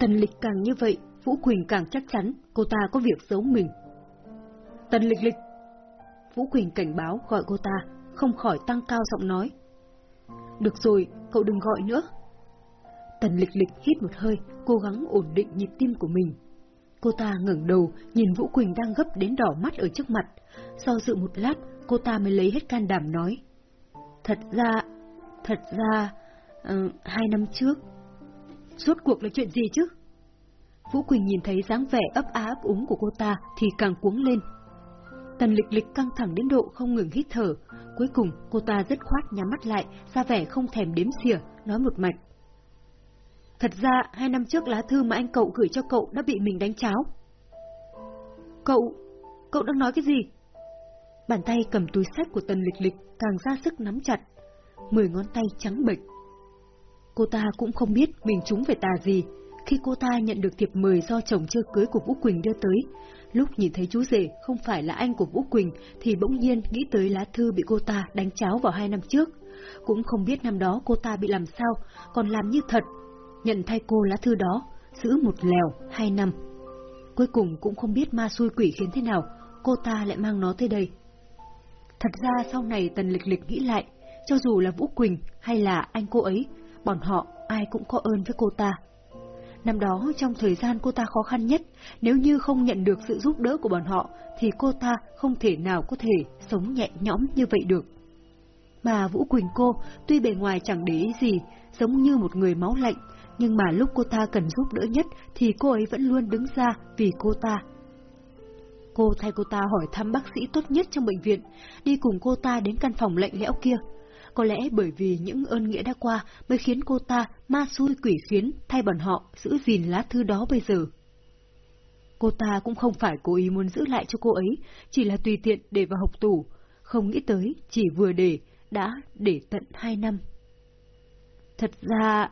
Tần lịch càng như vậy, Vũ Quỳnh càng chắc chắn cô ta có việc giấu mình. Tần lịch lịch! Vũ Quỳnh cảnh báo gọi cô ta, không khỏi tăng cao giọng nói. Được rồi, cậu đừng gọi nữa. Tần lịch lịch hít một hơi, cố gắng ổn định nhịp tim của mình. Cô ta ngẩng đầu, nhìn Vũ Quỳnh đang gấp đến đỏ mắt ở trước mặt. Sau dự một lát, cô ta mới lấy hết can đảm nói. Thật ra, thật ra, uh, hai năm trước. Suốt cuộc là chuyện gì chứ? Vũ Quỳnh nhìn thấy dáng vẻ ấp á ấp úng của cô ta thì càng cuống lên. Tần lịch lịch căng thẳng đến độ không ngừng hít thở. Cuối cùng, cô ta rất khoát nhắm mắt lại, ra vẻ không thèm đếm xỉa, nói một mạch. Thật ra, hai năm trước lá thư mà anh cậu gửi cho cậu đã bị mình đánh cháo. Cậu, cậu đang nói cái gì? Bàn tay cầm túi sách của tần lịch lịch càng ra sức nắm chặt, mười ngón tay trắng bệch. Cô ta cũng không biết mình trúng về tà gì, khi cô ta nhận được thiệp mời do chồng chưa cưới của Vũ Quỳnh đưa tới. Lúc nhìn thấy chú rể không phải là anh của Vũ Quỳnh thì bỗng nhiên nghĩ tới lá thư bị cô ta đánh cháo vào hai năm trước. Cũng không biết năm đó cô ta bị làm sao, còn làm như thật nhận thay cô lá thư đó, giữ một lèo hai năm. Cuối cùng cũng không biết ma xui quỷ khiến thế nào, cô ta lại mang nó tới đây. Thật ra sau này Tần Lịch Lịch nghĩ lại, cho dù là Vũ Quỳnh hay là anh cô ấy, bọn họ ai cũng có ơn với cô ta. Năm đó trong thời gian cô ta khó khăn nhất, nếu như không nhận được sự giúp đỡ của bọn họ, thì cô ta không thể nào có thể sống nhẹ nhõm như vậy được. Mà Vũ Quỳnh cô, tuy bề ngoài chẳng để ý gì, giống như một người máu lạnh, nhưng mà lúc cô ta cần giúp đỡ nhất thì cô ấy vẫn luôn đứng ra vì cô ta. Cô thay cô ta hỏi thăm bác sĩ tốt nhất trong bệnh viện, đi cùng cô ta đến căn phòng lạnh lẽo kia. Có lẽ bởi vì những ơn nghĩa đã qua mới khiến cô ta ma xui quỷ khiến thay bọn họ giữ gìn lá thư đó bây giờ. Cô ta cũng không phải cố ý muốn giữ lại cho cô ấy, chỉ là tùy tiện để vào học tủ, không nghĩ tới chỉ vừa để, đã để tận hai năm. Thật ra,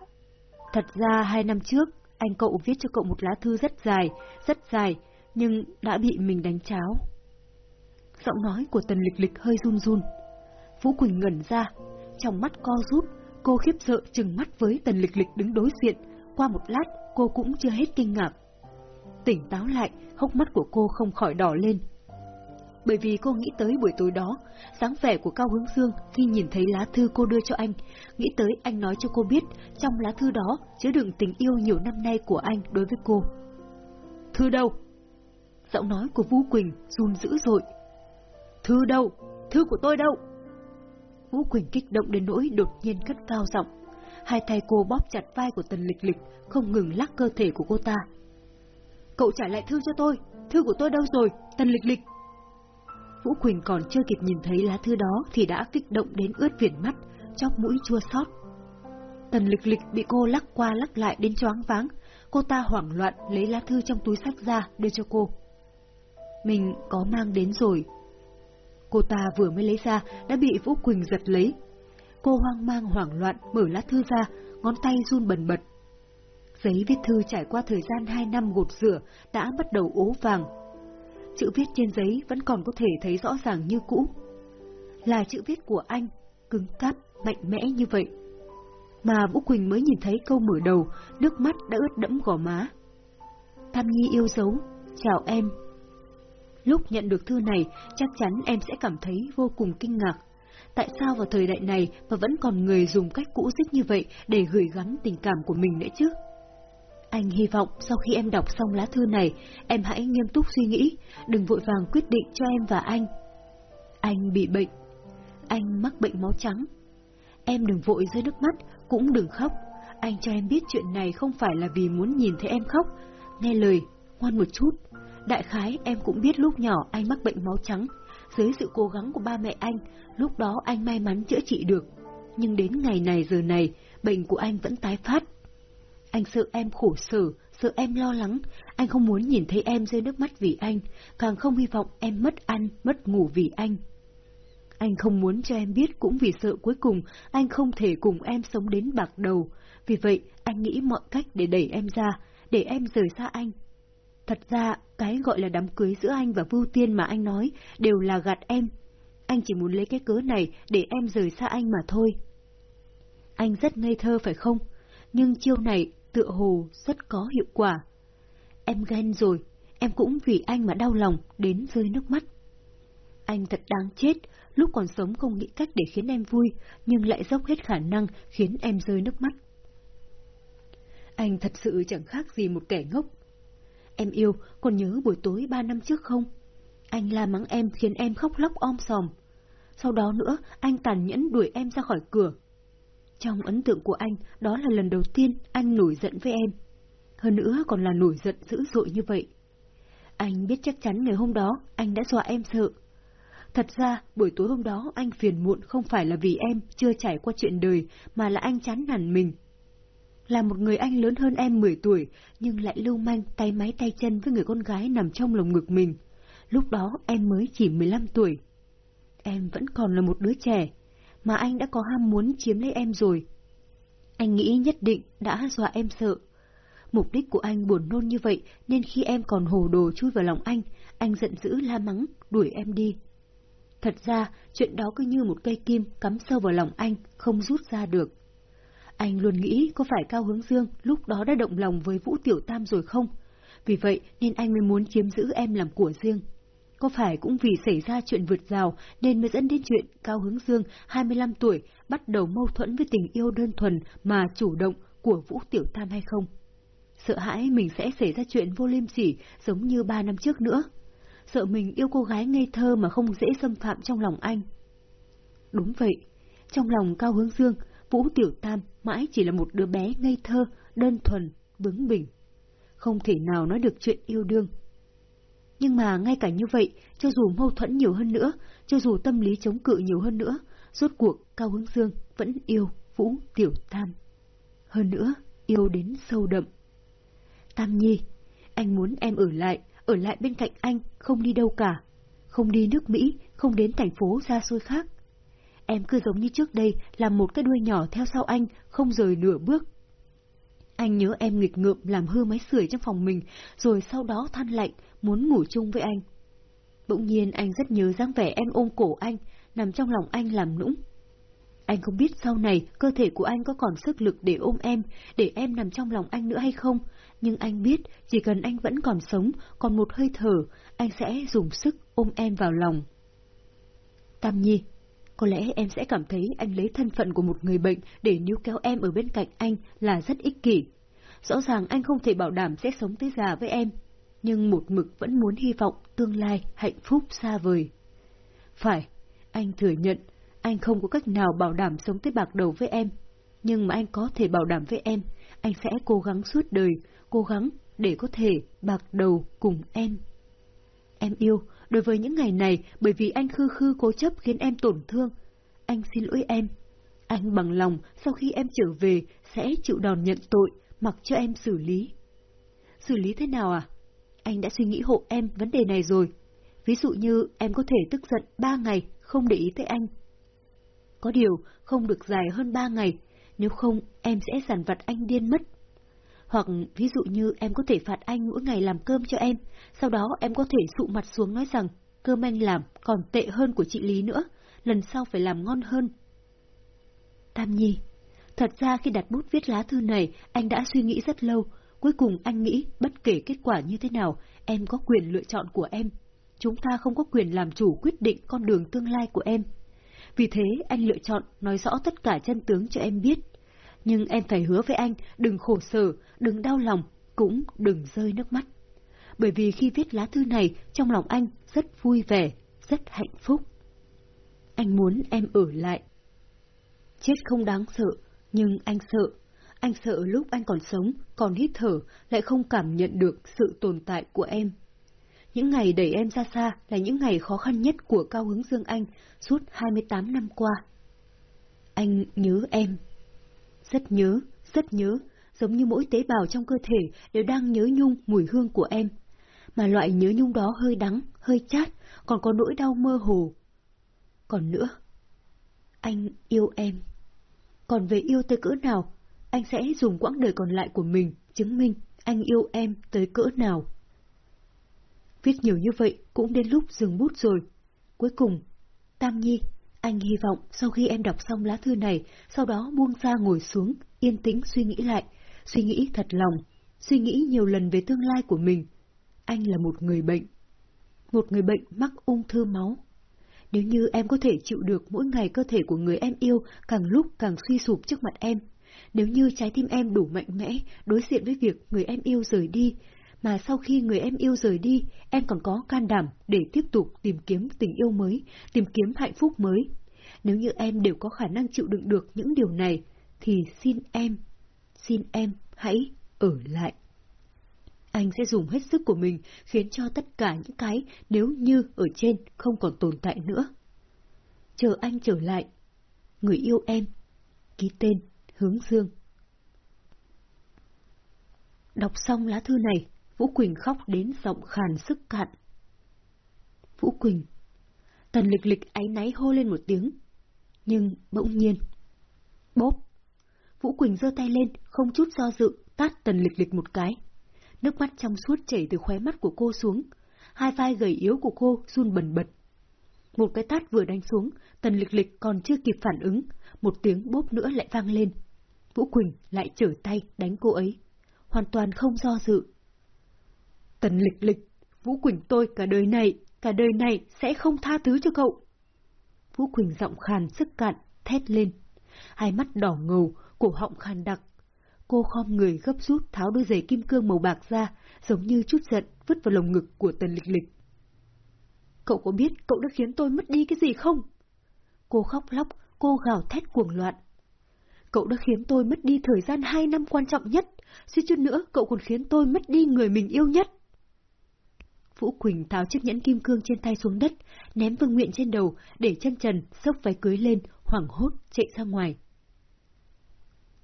Thật ra hai năm trước, anh cậu viết cho cậu một lá thư rất dài, rất dài, nhưng đã bị mình đánh cháo. Giọng nói của Tần Lịch Lịch hơi run run. Vũ Quỳnh ngẩn ra, trong mắt co rút, cô khiếp sợ chừng mắt với Tần Lịch Lịch đứng đối diện, qua một lát cô cũng chưa hết kinh ngạc. Tỉnh táo lại, hốc mắt của cô không khỏi đỏ lên bởi vì cô nghĩ tới buổi tối đó, dáng vẻ của Cao Hướng Dương khi nhìn thấy lá thư cô đưa cho anh, nghĩ tới anh nói cho cô biết trong lá thư đó chứa đựng tình yêu nhiều năm nay của anh đối với cô. Thư đâu? Giọng nói của Vũ Quỳnh run dữ dội. Thư đâu? Thư của tôi đâu? Vũ Quỳnh kích động đến nỗi đột nhiên cất cao giọng. Hai tay cô bóp chặt vai của Tần Lịch Lịch, không ngừng lắc cơ thể của cô ta. Cậu trả lại thư cho tôi, thư của tôi đâu rồi, Tần Lịch Lịch? Vũ Quỳnh còn chưa kịp nhìn thấy lá thư đó thì đã kích động đến ướt viền mắt, chóc mũi chua xót. Tần lịch lịch bị cô lắc qua lắc lại đến choáng váng, cô ta hoảng loạn lấy lá thư trong túi sách ra đưa cho cô. Mình có mang đến rồi. Cô ta vừa mới lấy ra đã bị Vũ Quỳnh giật lấy. Cô hoang mang hoảng loạn mở lá thư ra, ngón tay run bần bật. Giấy viết thư trải qua thời gian hai năm gột rửa đã bắt đầu ố vàng, chữ viết trên giấy vẫn còn có thể thấy rõ ràng như cũ. Là chữ viết của anh, cứng cáp, mạnh mẽ như vậy. Mà Vũ Quỳnh mới nhìn thấy câu mở đầu, nước mắt đã ướt đẫm gò má. Tam Nhi yêu dấu, chào em. Lúc nhận được thư này, chắc chắn em sẽ cảm thấy vô cùng kinh ngạc. Tại sao vào thời đại này mà vẫn còn người dùng cách cũ dích như vậy để gửi gắm tình cảm của mình nữa chứ? Anh hy vọng sau khi em đọc xong lá thư này, em hãy nghiêm túc suy nghĩ, đừng vội vàng quyết định cho em và anh. Anh bị bệnh. Anh mắc bệnh máu trắng. Em đừng vội rơi nước mắt, cũng đừng khóc. Anh cho em biết chuyện này không phải là vì muốn nhìn thấy em khóc. Nghe lời, ngoan một chút. Đại khái em cũng biết lúc nhỏ anh mắc bệnh máu trắng. Dưới sự cố gắng của ba mẹ anh, lúc đó anh may mắn chữa trị được. Nhưng đến ngày này giờ này, bệnh của anh vẫn tái phát anh sợ em khổ sở, sợ em lo lắng, anh không muốn nhìn thấy em rơi nước mắt vì anh, càng không hy vọng em mất ăn, mất ngủ vì anh. Anh không muốn cho em biết cũng vì sợ cuối cùng anh không thể cùng em sống đến bạc đầu, vì vậy anh nghĩ mọi cách để đẩy em ra, để em rời xa anh. Thật ra, cái gọi là đám cưới giữa anh và Vưu Tiên mà anh nói đều là gạt em. Anh chỉ muốn lấy cái cớ này để em rời xa anh mà thôi. Anh rất ngây thơ phải không? Nhưng chiêu này tựa hồ rất có hiệu quả. Em ghen rồi, em cũng vì anh mà đau lòng đến rơi nước mắt. Anh thật đáng chết, lúc còn sống không nghĩ cách để khiến em vui, nhưng lại dốc hết khả năng khiến em rơi nước mắt. Anh thật sự chẳng khác gì một kẻ ngốc. Em yêu, còn nhớ buổi tối ba năm trước không? Anh la mắng em khiến em khóc lóc om sòm. Sau đó nữa, anh tàn nhẫn đuổi em ra khỏi cửa. Trong ấn tượng của anh, đó là lần đầu tiên anh nổi giận với em. Hơn nữa còn là nổi giận dữ dội như vậy. Anh biết chắc chắn ngày hôm đó anh đã dọa em sợ. Thật ra, buổi tối hôm đó anh phiền muộn không phải là vì em chưa trải qua chuyện đời, mà là anh chán nản mình. Là một người anh lớn hơn em 10 tuổi, nhưng lại lưu manh tay máy tay chân với người con gái nằm trong lồng ngực mình. Lúc đó em mới chỉ 15 tuổi. Em vẫn còn là một đứa trẻ, mà anh đã có ham muốn chiếm lấy em rồi. Anh nghĩ nhất định đã dọa em sợ. Mục đích của anh buồn nôn như vậy nên khi em còn hồ đồ chui vào lòng anh, anh giận dữ la mắng, đuổi em đi. Thật ra, chuyện đó cứ như một cây kim cắm sâu vào lòng anh, không rút ra được. Anh luôn nghĩ có phải Cao Hướng Dương lúc đó đã động lòng với Vũ Tiểu Tam rồi không? Vì vậy nên anh mới muốn chiếm giữ em làm của riêng. Có phải cũng vì xảy ra chuyện vượt rào nên mới dẫn đến chuyện Cao Hướng Dương, 25 tuổi, bắt đầu mâu thuẫn với tình yêu đơn thuần mà chủ động của Vũ Tiểu Tam hay không? Sợ hãi mình sẽ xảy ra chuyện vô liêm sỉ giống như ba năm trước nữa. Sợ mình yêu cô gái ngây thơ mà không dễ xâm phạm trong lòng anh. Đúng vậy, trong lòng Cao Hướng Dương, Vũ Tiểu Tam mãi chỉ là một đứa bé ngây thơ, đơn thuần, bướng bỉnh. Không thể nào nói được chuyện yêu đương. Nhưng mà ngay cả như vậy, cho dù mâu thuẫn nhiều hơn nữa, cho dù tâm lý chống cự nhiều hơn nữa, rốt cuộc Cao Hướng Dương vẫn yêu Vũ Tiểu Tam. Hơn nữa, yêu đến sâu đậm. Tam Nhi, anh muốn em ở lại, ở lại bên cạnh anh, không đi đâu cả. Không đi nước Mỹ, không đến thành phố xa xôi khác. Em cứ giống như trước đây, làm một cái đuôi nhỏ theo sau anh, không rời nửa bước. Anh nhớ em nghịch ngợm làm hư máy sưởi trong phòng mình, rồi sau đó than lạnh, muốn ngủ chung với anh. Bỗng nhiên anh rất nhớ dáng vẻ em ôm cổ anh, nằm trong lòng anh làm nũng. Anh không biết sau này cơ thể của anh có còn sức lực để ôm em, để em nằm trong lòng anh nữa hay không, nhưng anh biết chỉ cần anh vẫn còn sống, còn một hơi thở, anh sẽ dùng sức ôm em vào lòng. Tam Nhi, có lẽ em sẽ cảm thấy anh lấy thân phận của một người bệnh để níu kéo em ở bên cạnh anh là rất ích kỷ. Rõ ràng anh không thể bảo đảm sẽ sống tới già với em, nhưng một mực vẫn muốn hy vọng tương lai hạnh phúc xa vời. Phải, anh thừa nhận, anh không có cách nào bảo đảm sống tới bạc đầu với em, nhưng mà anh có thể bảo đảm với em, anh sẽ cố gắng suốt đời, cố gắng để có thể bạc đầu cùng em. Em yêu, đối với những ngày này, bởi vì anh khư khư cố chấp khiến em tổn thương. Anh xin lỗi em. Anh bằng lòng, sau khi em trở về, sẽ chịu đòn nhận tội, mặc cho em xử lý. Xử lý thế nào à? Anh đã suy nghĩ hộ em vấn đề này rồi. Ví dụ như em có thể tức giận ba ngày, không để ý tới anh. Có điều, không được dài hơn ba ngày, nếu không em sẽ sản vặt anh điên mất. Hoặc ví dụ như em có thể phạt anh mỗi ngày làm cơm cho em, sau đó em có thể sụ mặt xuống nói rằng cơm anh làm còn tệ hơn của chị Lý nữa, lần sau phải làm ngon hơn. Tam Nhi, thật ra khi đặt bút viết lá thư này, anh đã suy nghĩ rất lâu, cuối cùng anh nghĩ bất kể kết quả như thế nào, em có quyền lựa chọn của em. Chúng ta không có quyền làm chủ quyết định con đường tương lai của em. Vì thế anh lựa chọn nói rõ tất cả chân tướng cho em biết. Nhưng em phải hứa với anh đừng khổ sở, đừng đau lòng, cũng đừng rơi nước mắt. Bởi vì khi viết lá thư này, trong lòng anh rất vui vẻ, rất hạnh phúc. Anh muốn em ở lại. Chết không đáng sợ, nhưng anh sợ. Anh sợ lúc anh còn sống, còn hít thở, lại không cảm nhận được sự tồn tại của em. Những ngày đẩy em ra xa là những ngày khó khăn nhất của Cao Hướng Dương Anh suốt 28 năm qua. Anh nhớ em. Rất nhớ, rất nhớ, giống như mỗi tế bào trong cơ thể đều đang nhớ nhung mùi hương của em. Mà loại nhớ nhung đó hơi đắng, hơi chát, còn có nỗi đau mơ hồ. Còn nữa, anh yêu em. Còn về yêu tới cỡ nào, anh sẽ dùng quãng đời còn lại của mình chứng minh anh yêu em tới cỡ nào. Viết nhiều như vậy cũng đến lúc dừng bút rồi. Cuối cùng, Tam Nhi, anh hy vọng sau khi em đọc xong lá thư này, sau đó buông ra ngồi xuống, yên tĩnh suy nghĩ lại, suy nghĩ thật lòng, suy nghĩ nhiều lần về tương lai của mình. Anh là một người bệnh. Một người bệnh mắc ung thư máu. Nếu như em có thể chịu được mỗi ngày cơ thể của người em yêu càng lúc càng suy sụp trước mặt em, nếu như trái tim em đủ mạnh mẽ đối diện với việc người em yêu rời đi, mà sau khi người em yêu rời đi, em còn có can đảm để tiếp tục tìm kiếm tình yêu mới, tìm kiếm hạnh phúc mới. Nếu như em đều có khả năng chịu đựng được những điều này, thì xin em, xin em hãy ở lại. Anh sẽ dùng hết sức của mình khiến cho tất cả những cái nếu như ở trên không còn tồn tại nữa. Chờ anh trở lại. Người yêu em. Ký tên Hướng Dương. Đọc xong lá thư này, Vũ Quỳnh khóc đến giọng khàn sức cạn. Vũ Quỳnh. Tần lịch lịch áy náy hô lên một tiếng. Nhưng bỗng nhiên. Bốp. Vũ Quỳnh giơ tay lên, không chút do dự, tát tần lịch lịch một cái. Nước mắt trong suốt chảy từ khóe mắt của cô xuống. Hai vai gầy yếu của cô run bần bật. Một cái tát vừa đánh xuống, tần lịch lịch còn chưa kịp phản ứng, một tiếng bốp nữa lại vang lên. Vũ Quỳnh lại trở tay đánh cô ấy. Hoàn toàn không do dự. Tần lịch lịch, Vũ Quỳnh tôi cả đời này, cả đời này sẽ không tha thứ cho cậu. Vũ Quỳnh giọng khàn sức cạn, thét lên. Hai mắt đỏ ngầu, cổ họng khàn đặc. Cô khom người gấp rút tháo đôi giày kim cương màu bạc ra, giống như chút giận vứt vào lồng ngực của tần lịch lịch. Cậu có biết cậu đã khiến tôi mất đi cái gì không? Cô khóc lóc, cô gào thét cuồng loạn. Cậu đã khiến tôi mất đi thời gian hai năm quan trọng nhất, suy chút nữa cậu còn khiến tôi mất đi người mình yêu nhất. Vũ Quỳnh tháo chiếc nhẫn kim cương trên tay xuống đất, ném Vương Nguyện trên đầu, để chân trần, xốc váy cưới lên, hoảng hốt, chạy ra ngoài.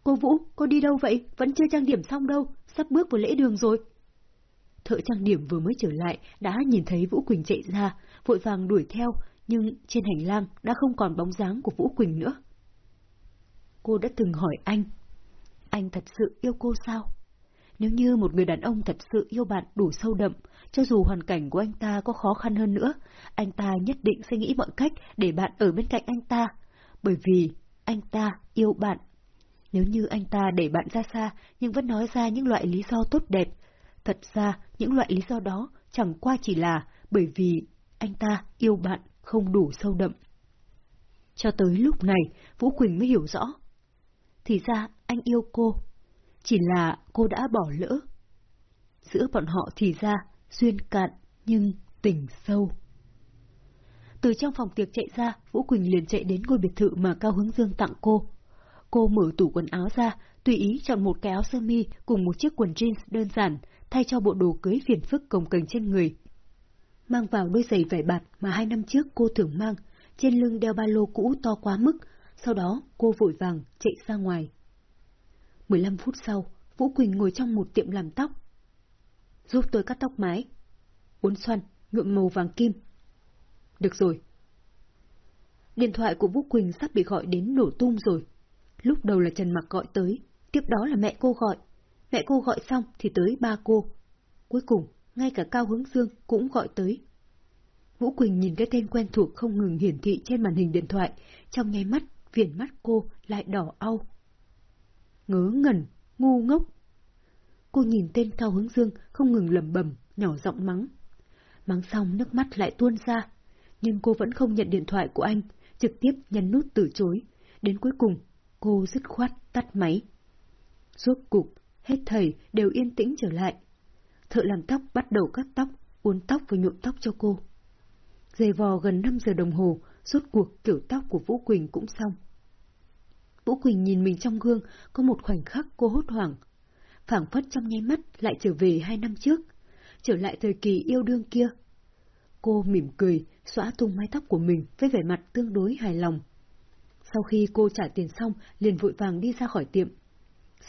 Cô Vũ, cô đi đâu vậy? Vẫn chưa trang điểm xong đâu, sắp bước vào lễ đường rồi. Thợ trang điểm vừa mới trở lại, đã nhìn thấy Vũ Quỳnh chạy ra, vội vàng đuổi theo, nhưng trên hành lang đã không còn bóng dáng của Vũ Quỳnh nữa. Cô đã từng hỏi anh, anh thật sự yêu cô sao? Nếu như một người đàn ông thật sự yêu bạn đủ sâu đậm, cho dù hoàn cảnh của anh ta có khó khăn hơn nữa, anh ta nhất định sẽ nghĩ mọi cách để bạn ở bên cạnh anh ta, bởi vì anh ta yêu bạn. Nếu như anh ta để bạn ra xa nhưng vẫn nói ra những loại lý do tốt đẹp, thật ra những loại lý do đó chẳng qua chỉ là bởi vì anh ta yêu bạn không đủ sâu đậm. Cho tới lúc này, Vũ Quỳnh mới hiểu rõ. Thì ra anh yêu cô, chỉ là cô đã bỏ lỡ. Giữa bọn họ thì ra, duyên cạn nhưng tình sâu. Từ trong phòng tiệc chạy ra, Vũ Quỳnh liền chạy đến ngôi biệt thự mà Cao Hướng Dương tặng cô. Cô mở tủ quần áo ra, tùy ý chọn một cái áo sơ mi cùng một chiếc quần jeans đơn giản, thay cho bộ đồ cưới phiền phức cồng kềnh trên người. Mang vào đôi giày vải bạt mà hai năm trước cô thường mang, trên lưng đeo ba lô cũ to quá mức, sau đó cô vội vàng chạy ra ngoài. 15 phút sau, Vũ Quỳnh ngồi trong một tiệm làm tóc. Giúp tôi cắt tóc mái. Uốn xoăn, nhuộm màu vàng kim. Được rồi. Điện thoại của Vũ Quỳnh sắp bị gọi đến nổ tung rồi. Lúc đầu là Trần Mặc gọi tới, tiếp đó là mẹ cô gọi. Mẹ cô gọi xong thì tới ba cô. Cuối cùng, ngay cả Cao Hướng Dương cũng gọi tới. Vũ Quỳnh nhìn cái tên quen thuộc không ngừng hiển thị trên màn hình điện thoại, trong nháy mắt, viền mắt cô lại đỏ au. Ngớ ngẩn, ngu ngốc. Cô nhìn tên Cao Hướng Dương không ngừng lầm bẩm, nhỏ giọng mắng. Mắng xong nước mắt lại tuôn ra, nhưng cô vẫn không nhận điện thoại của anh, trực tiếp nhấn nút từ chối. Đến cuối cùng, cô dứt khoát tắt máy. suốt cục, hết thầy đều yên tĩnh trở lại. Thợ làm tóc bắt đầu cắt tóc, uốn tóc và nhuộm tóc cho cô. Dày vò gần 5 giờ đồng hồ, suốt cuộc kiểu tóc của Vũ Quỳnh cũng xong. Vũ Quỳnh nhìn mình trong gương, có một khoảnh khắc cô hốt hoảng. phảng phất trong nháy mắt lại trở về hai năm trước, trở lại thời kỳ yêu đương kia. Cô mỉm cười, xóa tung mái tóc của mình với vẻ mặt tương đối hài lòng. Sau khi cô trả tiền xong, liền vội vàng đi ra khỏi tiệm.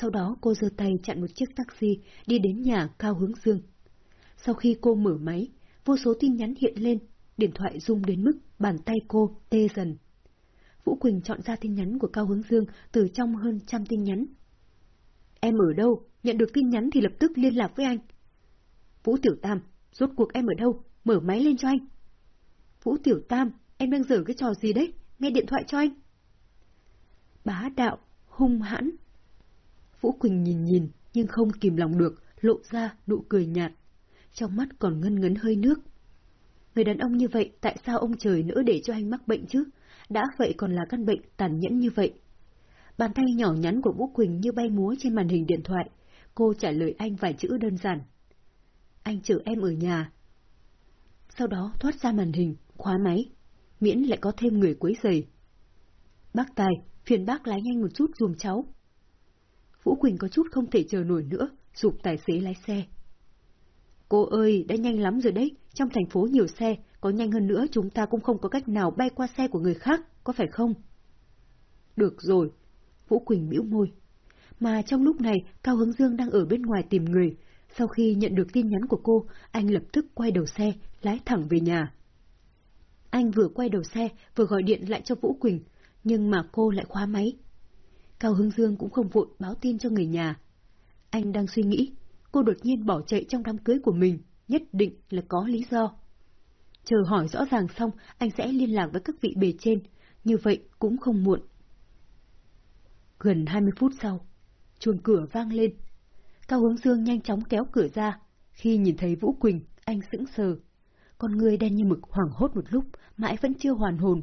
Sau đó cô giơ tay chặn một chiếc taxi đi đến nhà Cao Hướng Dương. Sau khi cô mở máy, vô số tin nhắn hiện lên, điện thoại rung đến mức bàn tay cô tê dần. Vũ Quỳnh chọn ra tin nhắn của Cao Hướng Dương từ trong hơn trăm tin nhắn. Em ở đâu? Nhận được tin nhắn thì lập tức liên lạc với anh. Vũ Tiểu Tam, rốt cuộc em ở đâu? Mở máy lên cho anh. Vũ Tiểu Tam, em đang dở cái trò gì đấy? Nghe điện thoại cho anh. Bá đạo, hung hãn. Vũ Quỳnh nhìn nhìn, nhưng không kìm lòng được, lộ ra nụ cười nhạt. Trong mắt còn ngân ngấn hơi nước. Người đàn ông như vậy tại sao ông trời nỡ để cho anh mắc bệnh chứ? Đã vậy còn là căn bệnh tàn nhẫn như vậy. Bàn tay nhỏ nhắn của Vũ Quỳnh như bay múa trên màn hình điện thoại. Cô trả lời anh vài chữ đơn giản. Anh chở em ở nhà. Sau đó thoát ra màn hình, khóa máy. Miễn lại có thêm người quấy rầy. Bác Tài, phiền bác lái nhanh một chút dùm cháu. Vũ Quỳnh có chút không thể chờ nổi nữa, dục tài xế lái xe. Cô ơi, đã nhanh lắm rồi đấy, trong thành phố nhiều xe, có nhanh hơn nữa chúng ta cũng không có cách nào bay qua xe của người khác, có phải không? Được rồi, Vũ Quỳnh bĩu môi. Mà trong lúc này, Cao Hướng Dương đang ở bên ngoài tìm người. Sau khi nhận được tin nhắn của cô, anh lập tức quay đầu xe, lái thẳng về nhà. Anh vừa quay đầu xe, vừa gọi điện lại cho Vũ Quỳnh, nhưng mà cô lại khóa máy. Cao Hướng Dương cũng không vội báo tin cho người nhà. Anh đang suy nghĩ, cô đột nhiên bỏ chạy trong đám cưới của mình, nhất định là có lý do. Chờ hỏi rõ ràng xong, anh sẽ liên lạc với các vị bề trên, như vậy cũng không muộn. Gần 20 phút sau, chuông cửa vang lên. Cao Hướng Dương nhanh chóng kéo cửa ra. Khi nhìn thấy Vũ Quỳnh, anh sững sờ. Con người đen như mực hoảng hốt một lúc, mãi vẫn chưa hoàn hồn.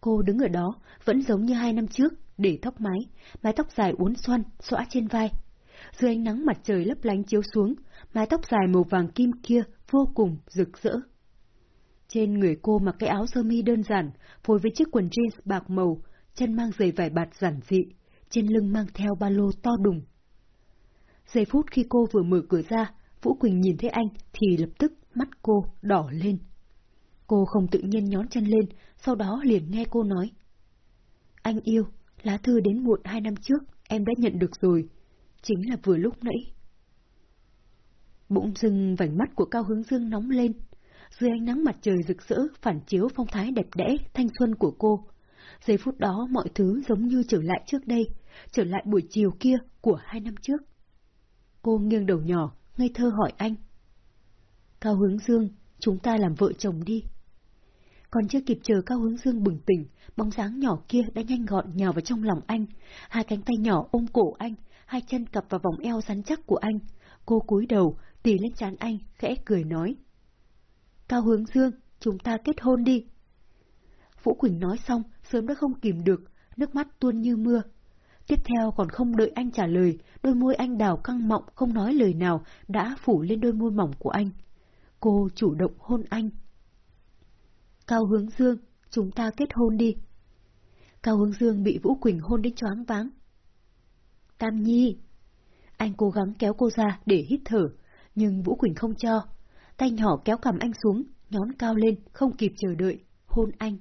Cô đứng ở đó, vẫn giống như hai năm trước, để tóc mái, mái tóc dài uốn xoăn, xõa trên vai. Dưới ánh nắng mặt trời lấp lánh chiếu xuống, mái tóc dài màu vàng kim kia vô cùng rực rỡ. Trên người cô mặc cái áo sơ mi đơn giản, phối với chiếc quần jeans bạc màu, chân mang giày vải bạt giản dị, trên lưng mang theo ba lô to đùng. Giây phút khi cô vừa mở cửa ra, Vũ Quỳnh nhìn thấy anh thì lập tức mắt cô đỏ lên. Cô không tự nhiên nhón chân lên, sau đó liền nghe cô nói. Anh yêu, lá thư đến muộn hai năm trước, em đã nhận được rồi. Chính là vừa lúc nãy. Bụng dưng vành mắt của Cao Hướng Dương nóng lên. Dưới ánh nắng mặt trời rực rỡ phản chiếu phong thái đẹp đẽ, thanh xuân của cô. Giây phút đó mọi thứ giống như trở lại trước đây, trở lại buổi chiều kia của hai năm trước. Cô nghiêng đầu nhỏ, ngây thơ hỏi anh. Cao Hướng Dương, chúng ta làm vợ chồng đi. Còn chưa kịp chờ Cao Hướng Dương bừng tỉnh, bóng dáng nhỏ kia đã nhanh gọn nhào vào trong lòng anh, hai cánh tay nhỏ ôm cổ anh, hai chân cặp vào vòng eo rắn chắc của anh. Cô cúi đầu, tì lên trán anh, khẽ cười nói. Cao Hướng Dương, chúng ta kết hôn đi. Vũ Quỳnh nói xong, sớm đã không kìm được, nước mắt tuôn như mưa. Tiếp theo còn không đợi anh trả lời, đôi môi anh đào căng mọng không nói lời nào đã phủ lên đôi môi mỏng của anh. Cô chủ động hôn anh. Cao Hướng Dương, chúng ta kết hôn đi. Cao Hướng Dương bị Vũ Quỳnh hôn đến choáng váng. Tam Nhi! Anh cố gắng kéo cô ra để hít thở, nhưng Vũ Quỳnh không cho. Tay nhỏ kéo cầm anh xuống, nhón cao lên, không kịp chờ đợi, hôn anh.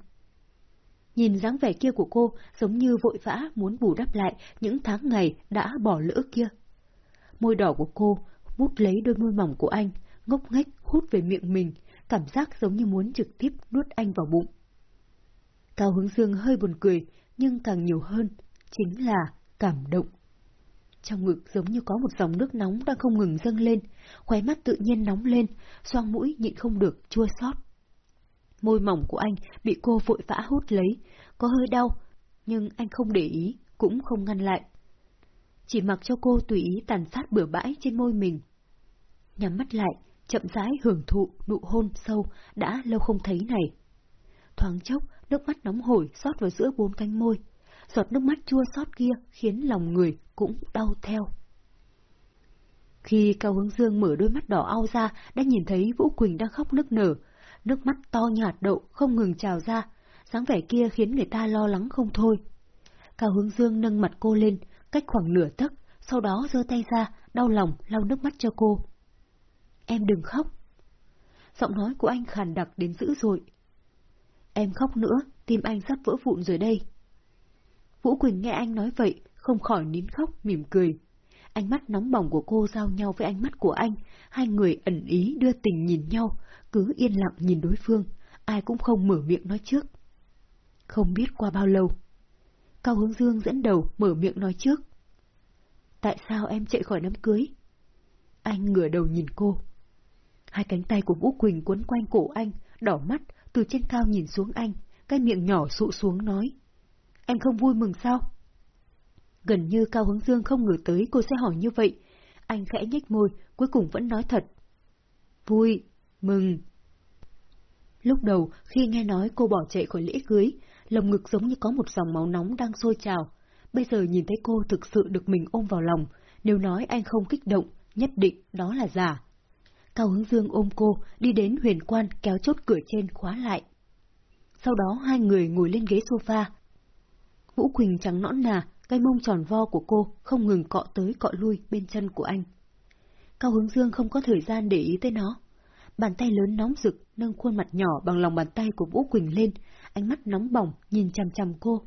Nhìn dáng vẻ kia của cô giống như vội vã muốn bù đắp lại những tháng ngày đã bỏ lỡ kia. Môi đỏ của cô bút lấy đôi môi mỏng của anh, ngốc nghếch hút về miệng mình, cảm giác giống như muốn trực tiếp nuốt anh vào bụng. Cao Hướng Dương hơi buồn cười, nhưng càng nhiều hơn, chính là cảm động. Trong ngực giống như có một dòng nước nóng đang không ngừng dâng lên, khóe mắt tự nhiên nóng lên, xoang mũi nhịn không được, chua xót. Môi mỏng của anh bị cô vội vã hút lấy, có hơi đau, nhưng anh không để ý, cũng không ngăn lại. Chỉ mặc cho cô tùy ý tàn sát bừa bãi trên môi mình. Nhắm mắt lại, chậm rãi hưởng thụ nụ hôn sâu đã lâu không thấy này. Thoáng chốc, nước mắt nóng hổi xót vào giữa bốn cánh môi. Giọt nước mắt chua xót kia khiến lòng người cũng đau theo. Khi Cao Hướng Dương mở đôi mắt đỏ ao ra, đã nhìn thấy Vũ Quỳnh đang khóc nức nở, nước mắt to nhạt đậu không ngừng trào ra, dáng vẻ kia khiến người ta lo lắng không thôi. Cao Hướng Dương nâng mặt cô lên, cách khoảng nửa tấc, sau đó giơ tay ra, đau lòng lau nước mắt cho cô. Em đừng khóc. Giọng nói của anh khàn đặc đến dữ dội. Em khóc nữa, tim anh sắp vỡ vụn rồi đây. Vũ Quỳnh nghe anh nói vậy, không khỏi nín khóc, mỉm cười. Ánh mắt nóng bỏng của cô giao nhau với ánh mắt của anh, hai người ẩn ý đưa tình nhìn nhau, cứ yên lặng nhìn đối phương, ai cũng không mở miệng nói trước. Không biết qua bao lâu. Cao Hướng Dương dẫn đầu mở miệng nói trước. Tại sao em chạy khỏi đám cưới? Anh ngửa đầu nhìn cô. Hai cánh tay của Vũ Quỳnh cuốn quanh cổ anh, đỏ mắt, từ trên cao nhìn xuống anh, cái miệng nhỏ sụ xuống nói. Em không vui mừng sao? Gần như Cao Hướng Dương không ngờ tới cô sẽ hỏi như vậy, anh khẽ nhếch môi, cuối cùng vẫn nói thật. Vui, mừng. Lúc đầu, khi nghe nói cô bỏ chạy khỏi lễ cưới, lồng ngực giống như có một dòng máu nóng đang sôi trào. Bây giờ nhìn thấy cô thực sự được mình ôm vào lòng, nếu nói anh không kích động, nhất định đó là giả. Cao Hướng Dương ôm cô, đi đến huyền quan kéo chốt cửa trên khóa lại. Sau đó hai người ngồi lên ghế sofa. Vũ Quỳnh trắng nõn nà, cái mông tròn vo của cô không ngừng cọ tới cọ lui bên chân của anh. Cao Hướng Dương không có thời gian để ý tới nó. Bàn tay lớn nóng rực nâng khuôn mặt nhỏ bằng lòng bàn tay của Vũ Quỳnh lên, ánh mắt nóng bỏng nhìn chằm chằm cô.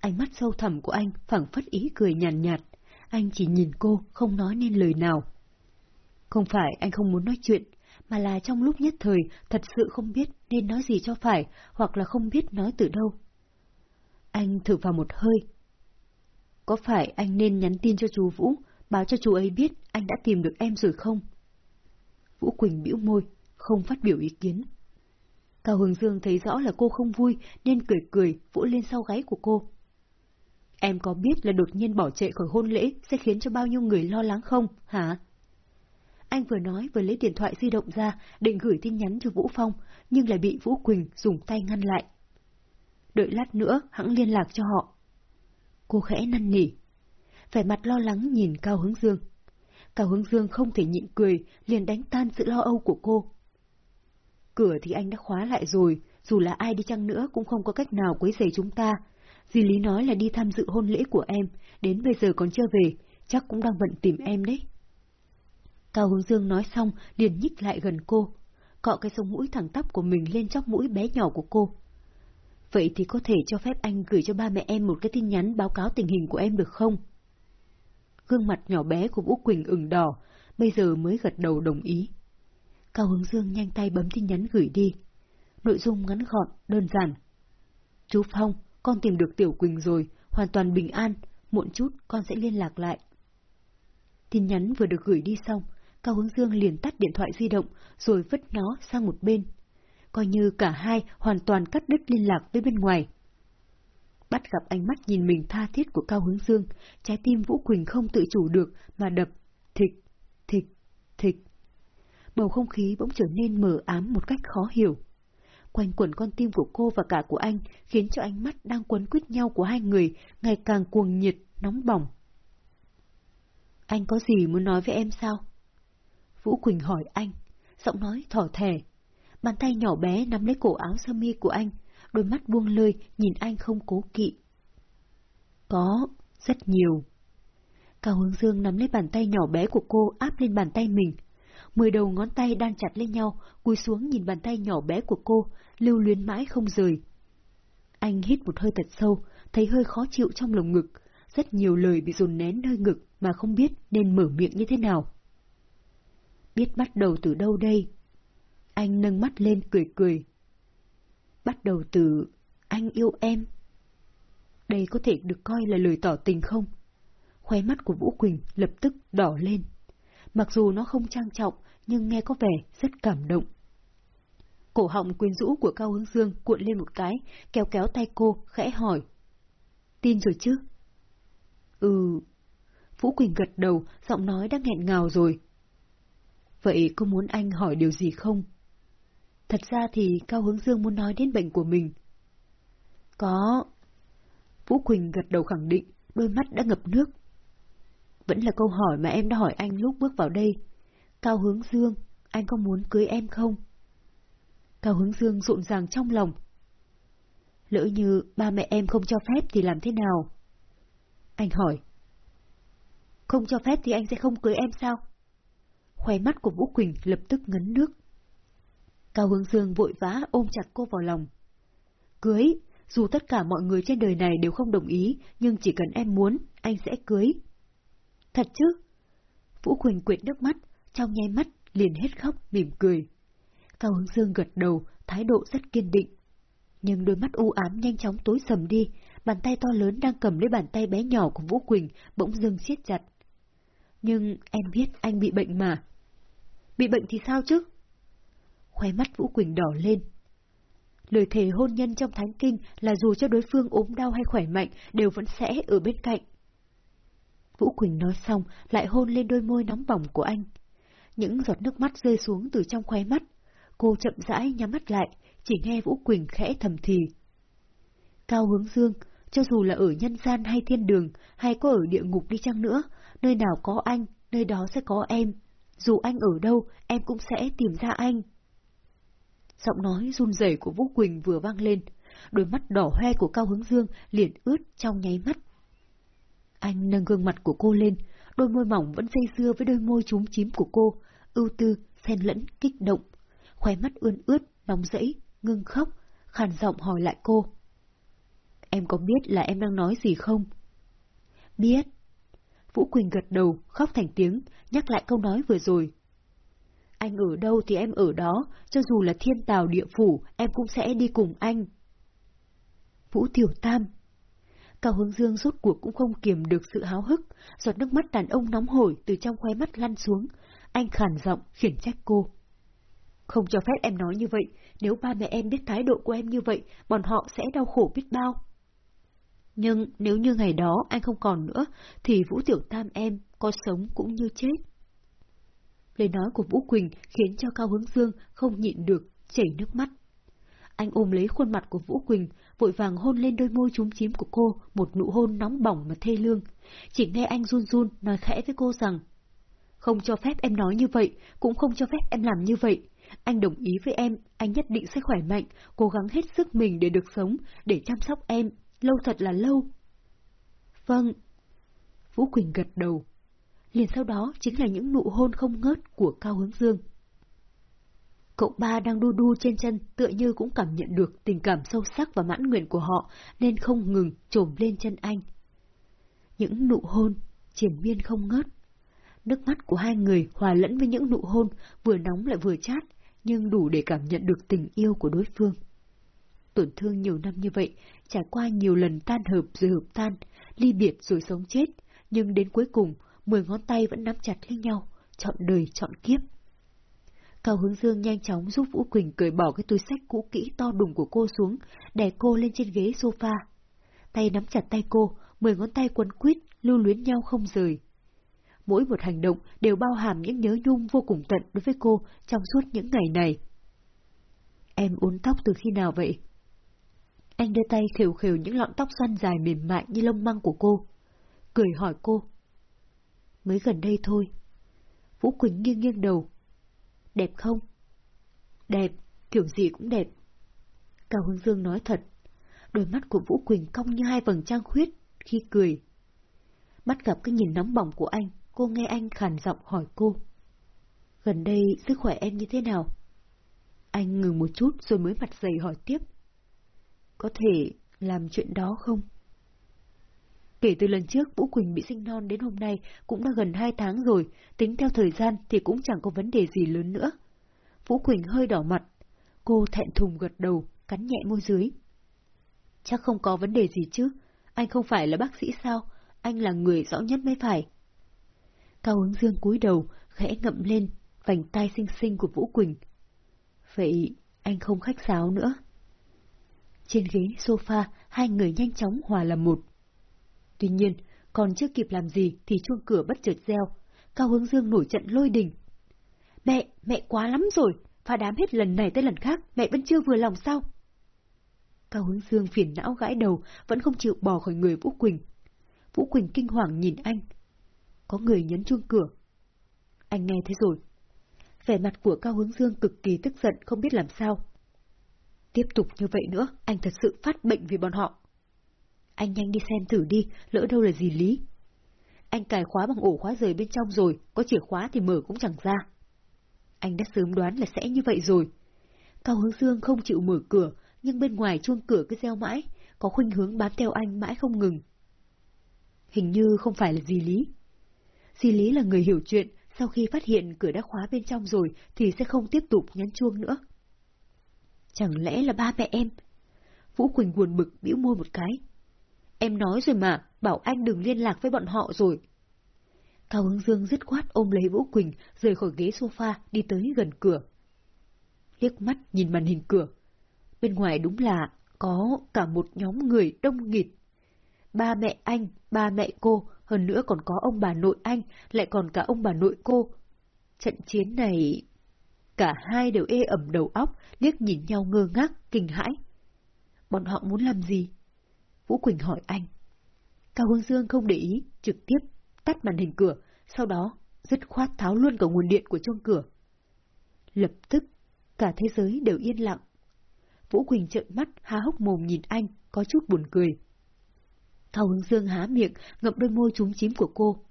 Ánh mắt sâu thẳm của anh phảng phất ý cười nhàn nhạt, nhạt, anh chỉ nhìn cô không nói nên lời nào. Không phải anh không muốn nói chuyện, mà là trong lúc nhất thời thật sự không biết nên nói gì cho phải, hoặc là không biết nói từ đâu. Anh thử vào một hơi. Có phải anh nên nhắn tin cho chú Vũ, báo cho chú ấy biết anh đã tìm được em rồi không? Vũ Quỳnh bĩu môi, không phát biểu ý kiến. Cao Hường Dương thấy rõ là cô không vui nên cười cười vỗ lên sau gáy của cô. Em có biết là đột nhiên bỏ chạy khỏi hôn lễ sẽ khiến cho bao nhiêu người lo lắng không, hả? Anh vừa nói vừa lấy điện thoại di động ra, định gửi tin nhắn cho Vũ Phong, nhưng lại bị Vũ Quỳnh dùng tay ngăn lại. Đợi lát nữa, hãng liên lạc cho họ. Cô khẽ năn nỉ. Vẻ mặt lo lắng nhìn Cao Hướng Dương. Cao Hướng Dương không thể nhịn cười, liền đánh tan sự lo âu của cô. Cửa thì anh đã khóa lại rồi, dù là ai đi chăng nữa cũng không có cách nào quấy rầy chúng ta. Dì Lý nói là đi tham dự hôn lễ của em, đến bây giờ còn chưa về, chắc cũng đang bận tìm em đấy. Cao Hướng Dương nói xong, liền nhích lại gần cô, cọ cái sông mũi thẳng tắp của mình lên chóc mũi bé nhỏ của cô. Vậy thì có thể cho phép anh gửi cho ba mẹ em một cái tin nhắn báo cáo tình hình của em được không? Gương mặt nhỏ bé của Vũ Quỳnh ửng đỏ, bây giờ mới gật đầu đồng ý. Cao Hướng Dương nhanh tay bấm tin nhắn gửi đi. Nội dung ngắn gọn, đơn giản. Chú Phong, con tìm được Tiểu Quỳnh rồi, hoàn toàn bình an, muộn chút con sẽ liên lạc lại. Tin nhắn vừa được gửi đi xong, Cao Hướng Dương liền tắt điện thoại di động, rồi vứt nó sang một bên. Coi như cả hai hoàn toàn cắt đứt liên lạc với bên ngoài. Bắt gặp ánh mắt nhìn mình tha thiết của Cao Hướng Dương, trái tim Vũ Quỳnh không tự chủ được mà đập, thịch, thịch, thịch. Bầu không khí bỗng trở nên mờ ám một cách khó hiểu. Quanh quẩn con tim của cô và cả của anh khiến cho ánh mắt đang quấn quýt nhau của hai người ngày càng cuồng nhiệt, nóng bỏng. Anh có gì muốn nói với em sao? Vũ Quỳnh hỏi anh, giọng nói thỏ thẻ. Bàn tay nhỏ bé nắm lấy cổ áo sơ mi của anh, đôi mắt buông lơi nhìn anh không cố kỵ. Có, rất nhiều. Cao Hướng Dương nắm lấy bàn tay nhỏ bé của cô áp lên bàn tay mình. Mười đầu ngón tay đan chặt lên nhau, cúi xuống nhìn bàn tay nhỏ bé của cô, lưu luyến mãi không rời. Anh hít một hơi thật sâu, thấy hơi khó chịu trong lồng ngực, rất nhiều lời bị dồn nén nơi ngực mà không biết nên mở miệng như thế nào. Biết bắt đầu từ đâu đây? Anh nâng mắt lên cười cười. Bắt đầu từ anh yêu em. Đây có thể được coi là lời tỏ tình không? Khóe mắt của Vũ Quỳnh lập tức đỏ lên. Mặc dù nó không trang trọng, nhưng nghe có vẻ rất cảm động. Cổ họng quyến rũ của Cao Hướng Dương cuộn lên một cái, kéo kéo tay cô, khẽ hỏi. Tin rồi chứ? Ừ. Vũ Quỳnh gật đầu, giọng nói đã nghẹn ngào rồi. Vậy cô muốn anh hỏi điều gì không? Thật ra thì Cao Hướng Dương muốn nói đến bệnh của mình. Có. Vũ Quỳnh gật đầu khẳng định, đôi mắt đã ngập nước. Vẫn là câu hỏi mà em đã hỏi anh lúc bước vào đây. Cao Hướng Dương, anh có muốn cưới em không? Cao Hướng Dương rộn ràng trong lòng. Lỡ như ba mẹ em không cho phép thì làm thế nào? Anh hỏi. Không cho phép thì anh sẽ không cưới em sao? Khoe mắt của Vũ Quỳnh lập tức ngấn nước. Cao Hướng Dương vội vã ôm chặt cô vào lòng. Cưới, dù tất cả mọi người trên đời này đều không đồng ý, nhưng chỉ cần em muốn, anh sẽ cưới. Thật chứ? Vũ Quỳnh quệt nước mắt, trong nháy mắt liền hết khóc, mỉm cười. Cao Hướng Dương gật đầu, thái độ rất kiên định. Nhưng đôi mắt u ám nhanh chóng tối sầm đi, bàn tay to lớn đang cầm lấy bàn tay bé nhỏ của Vũ Quỳnh bỗng dưng siết chặt. Nhưng em biết anh bị bệnh mà. Bị bệnh thì sao chứ? Khóe mắt Vũ Quỳnh đỏ lên. Lời thề hôn nhân trong thánh kinh là dù cho đối phương ốm đau hay khỏe mạnh đều vẫn sẽ ở bên cạnh. Vũ Quỳnh nói xong, lại hôn lên đôi môi nóng bỏng của anh. Những giọt nước mắt rơi xuống từ trong khóe mắt. Cô chậm rãi nhắm mắt lại, chỉ nghe Vũ Quỳnh khẽ thầm thì. Cao hướng dương, cho dù là ở nhân gian hay thiên đường, hay có ở địa ngục đi chăng nữa, nơi nào có anh, nơi đó sẽ có em. Dù anh ở đâu, em cũng sẽ tìm ra anh. Giọng nói run rẩy của Vũ Quỳnh vừa vang lên, đôi mắt đỏ hoe của Cao Hướng Dương liền ướt trong nháy mắt. Anh nâng gương mặt của cô lên, đôi môi mỏng vẫn dây dưa với đôi môi trúng chím của cô, ưu tư, xen lẫn, kích động. Khóe mắt ươn ướt, nóng rẫy, ngưng khóc, khàn giọng hỏi lại cô. Em có biết là em đang nói gì không? Biết. Vũ Quỳnh gật đầu, khóc thành tiếng, nhắc lại câu nói vừa rồi. Anh ở đâu thì em ở đó, cho dù là thiên tào địa phủ, em cũng sẽ đi cùng anh. Vũ Tiểu Tam Cao Hướng Dương rốt cuộc cũng không kiềm được sự háo hức, giọt nước mắt đàn ông nóng hổi từ trong khóe mắt lăn xuống. Anh khản giọng, khiển trách cô. Không cho phép em nói như vậy, nếu ba mẹ em biết thái độ của em như vậy, bọn họ sẽ đau khổ biết bao. Nhưng nếu như ngày đó anh không còn nữa, thì Vũ Tiểu Tam em có sống cũng như chết. Lời nói của Vũ Quỳnh khiến cho Cao Hướng Dương không nhịn được, chảy nước mắt. Anh ôm lấy khuôn mặt của Vũ Quỳnh, vội vàng hôn lên đôi môi trúng chím của cô, một nụ hôn nóng bỏng mà thê lương. Chỉ nghe anh run run nói khẽ với cô rằng, không cho phép em nói như vậy, cũng không cho phép em làm như vậy. Anh đồng ý với em, anh nhất định sẽ khỏe mạnh, cố gắng hết sức mình để được sống, để chăm sóc em, lâu thật là lâu. Vâng. Vũ Quỳnh gật đầu. Liền sau đó chính là những nụ hôn không ngớt của Cao Hướng Dương. Cậu ba đang đu đu trên chân tựa như cũng cảm nhận được tình cảm sâu sắc và mãn nguyện của họ nên không ngừng trồm lên chân anh. Những nụ hôn, triển miên không ngớt. Nước mắt của hai người hòa lẫn với những nụ hôn vừa nóng lại vừa chát, nhưng đủ để cảm nhận được tình yêu của đối phương. Tổn thương nhiều năm như vậy, trải qua nhiều lần tan hợp rồi hợp tan, ly biệt rồi sống chết, nhưng đến cuối cùng, mười ngón tay vẫn nắm chặt lấy nhau, chọn đời chọn kiếp. Cao Hướng Dương nhanh chóng giúp Vũ Quỳnh cởi bỏ cái túi sách cũ kỹ to đùng của cô xuống, đè cô lên trên ghế sofa. Tay nắm chặt tay cô, mười ngón tay quấn quýt, lưu luyến nhau không rời. Mỗi một hành động đều bao hàm những nhớ nhung vô cùng tận đối với cô trong suốt những ngày này. Em uốn tóc từ khi nào vậy? Anh đưa tay khều khều những lọn tóc xoăn dài mềm mại như lông măng của cô. Cười hỏi cô. Mới gần đây thôi. Vũ Quỳnh nghiêng nghiêng đầu, Đẹp không? Đẹp, kiểu gì cũng đẹp. Cao Hương Dương nói thật. Đôi mắt của Vũ Quỳnh cong như hai vầng trăng khuyết khi cười. Bắt gặp cái nhìn nóng bỏng của anh, cô nghe anh khàn giọng hỏi cô. Gần đây sức khỏe em như thế nào? Anh ngừng một chút rồi mới mặt dày hỏi tiếp. Có thể làm chuyện đó không? Kể từ lần trước Vũ Quỳnh bị sinh non đến hôm nay cũng đã gần hai tháng rồi, tính theo thời gian thì cũng chẳng có vấn đề gì lớn nữa. Vũ Quỳnh hơi đỏ mặt. Cô thẹn thùng gật đầu, cắn nhẹ môi dưới. Chắc không có vấn đề gì chứ, anh không phải là bác sĩ sao, anh là người rõ nhất mới phải. Cao ứng dương cúi đầu, khẽ ngậm lên, vành tai xinh xinh của Vũ Quỳnh. Vậy anh không khách sáo nữa. Trên ghế sofa, hai người nhanh chóng hòa làm một. Tuy nhiên, còn chưa kịp làm gì thì chuông cửa bất chợt reo. Cao Hướng Dương nổi trận lôi đình. Mẹ, mẹ quá lắm rồi, phá đám hết lần này tới lần khác, mẹ vẫn chưa vừa lòng sao? Cao Hướng Dương phiền não gãi đầu, vẫn không chịu bỏ khỏi người Vũ Quỳnh. Vũ Quỳnh kinh hoàng nhìn anh. Có người nhấn chuông cửa. Anh nghe thấy rồi. Vẻ mặt của Cao Hướng Dương cực kỳ tức giận không biết làm sao. Tiếp tục như vậy nữa, anh thật sự phát bệnh vì bọn họ. Anh nhanh đi xem thử đi, lỡ đâu là gì lý. Anh cài khóa bằng ổ khóa rời bên trong rồi, có chìa khóa thì mở cũng chẳng ra. Anh đã sớm đoán là sẽ như vậy rồi. Cao Hướng Dương không chịu mở cửa, nhưng bên ngoài chuông cửa cứ reo mãi, có khuynh hướng bám theo anh mãi không ngừng. Hình như không phải là gì lý. di Lý là người hiểu chuyện, sau khi phát hiện cửa đã khóa bên trong rồi thì sẽ không tiếp tục nhấn chuông nữa. Chẳng lẽ là ba mẹ em? Vũ Quỳnh buồn bực bĩu môi một cái. Em nói rồi mà, bảo anh đừng liên lạc với bọn họ rồi. Cao Hướng Dương dứt khoát ôm lấy Vũ Quỳnh, rời khỏi ghế sofa, đi tới gần cửa. Liếc mắt nhìn màn hình cửa. Bên ngoài đúng là có cả một nhóm người đông nghịt. ba mẹ anh, ba mẹ cô, hơn nữa còn có ông bà nội anh, lại còn cả ông bà nội cô. Trận chiến này... Cả hai đều ê ẩm đầu óc, liếc nhìn nhau ngơ ngác, kinh hãi. Bọn họ muốn làm gì? Vũ Quỳnh hỏi anh. Cao Hương Dương không để ý, trực tiếp tắt màn hình cửa, sau đó dứt khoát tháo luôn cả nguồn điện của chuông cửa. Lập tức, cả thế giới đều yên lặng. Vũ Quỳnh trợn mắt, há hốc mồm nhìn anh, có chút buồn cười. Cao hương Dương há miệng, ngậm đôi môi trúng chím của cô.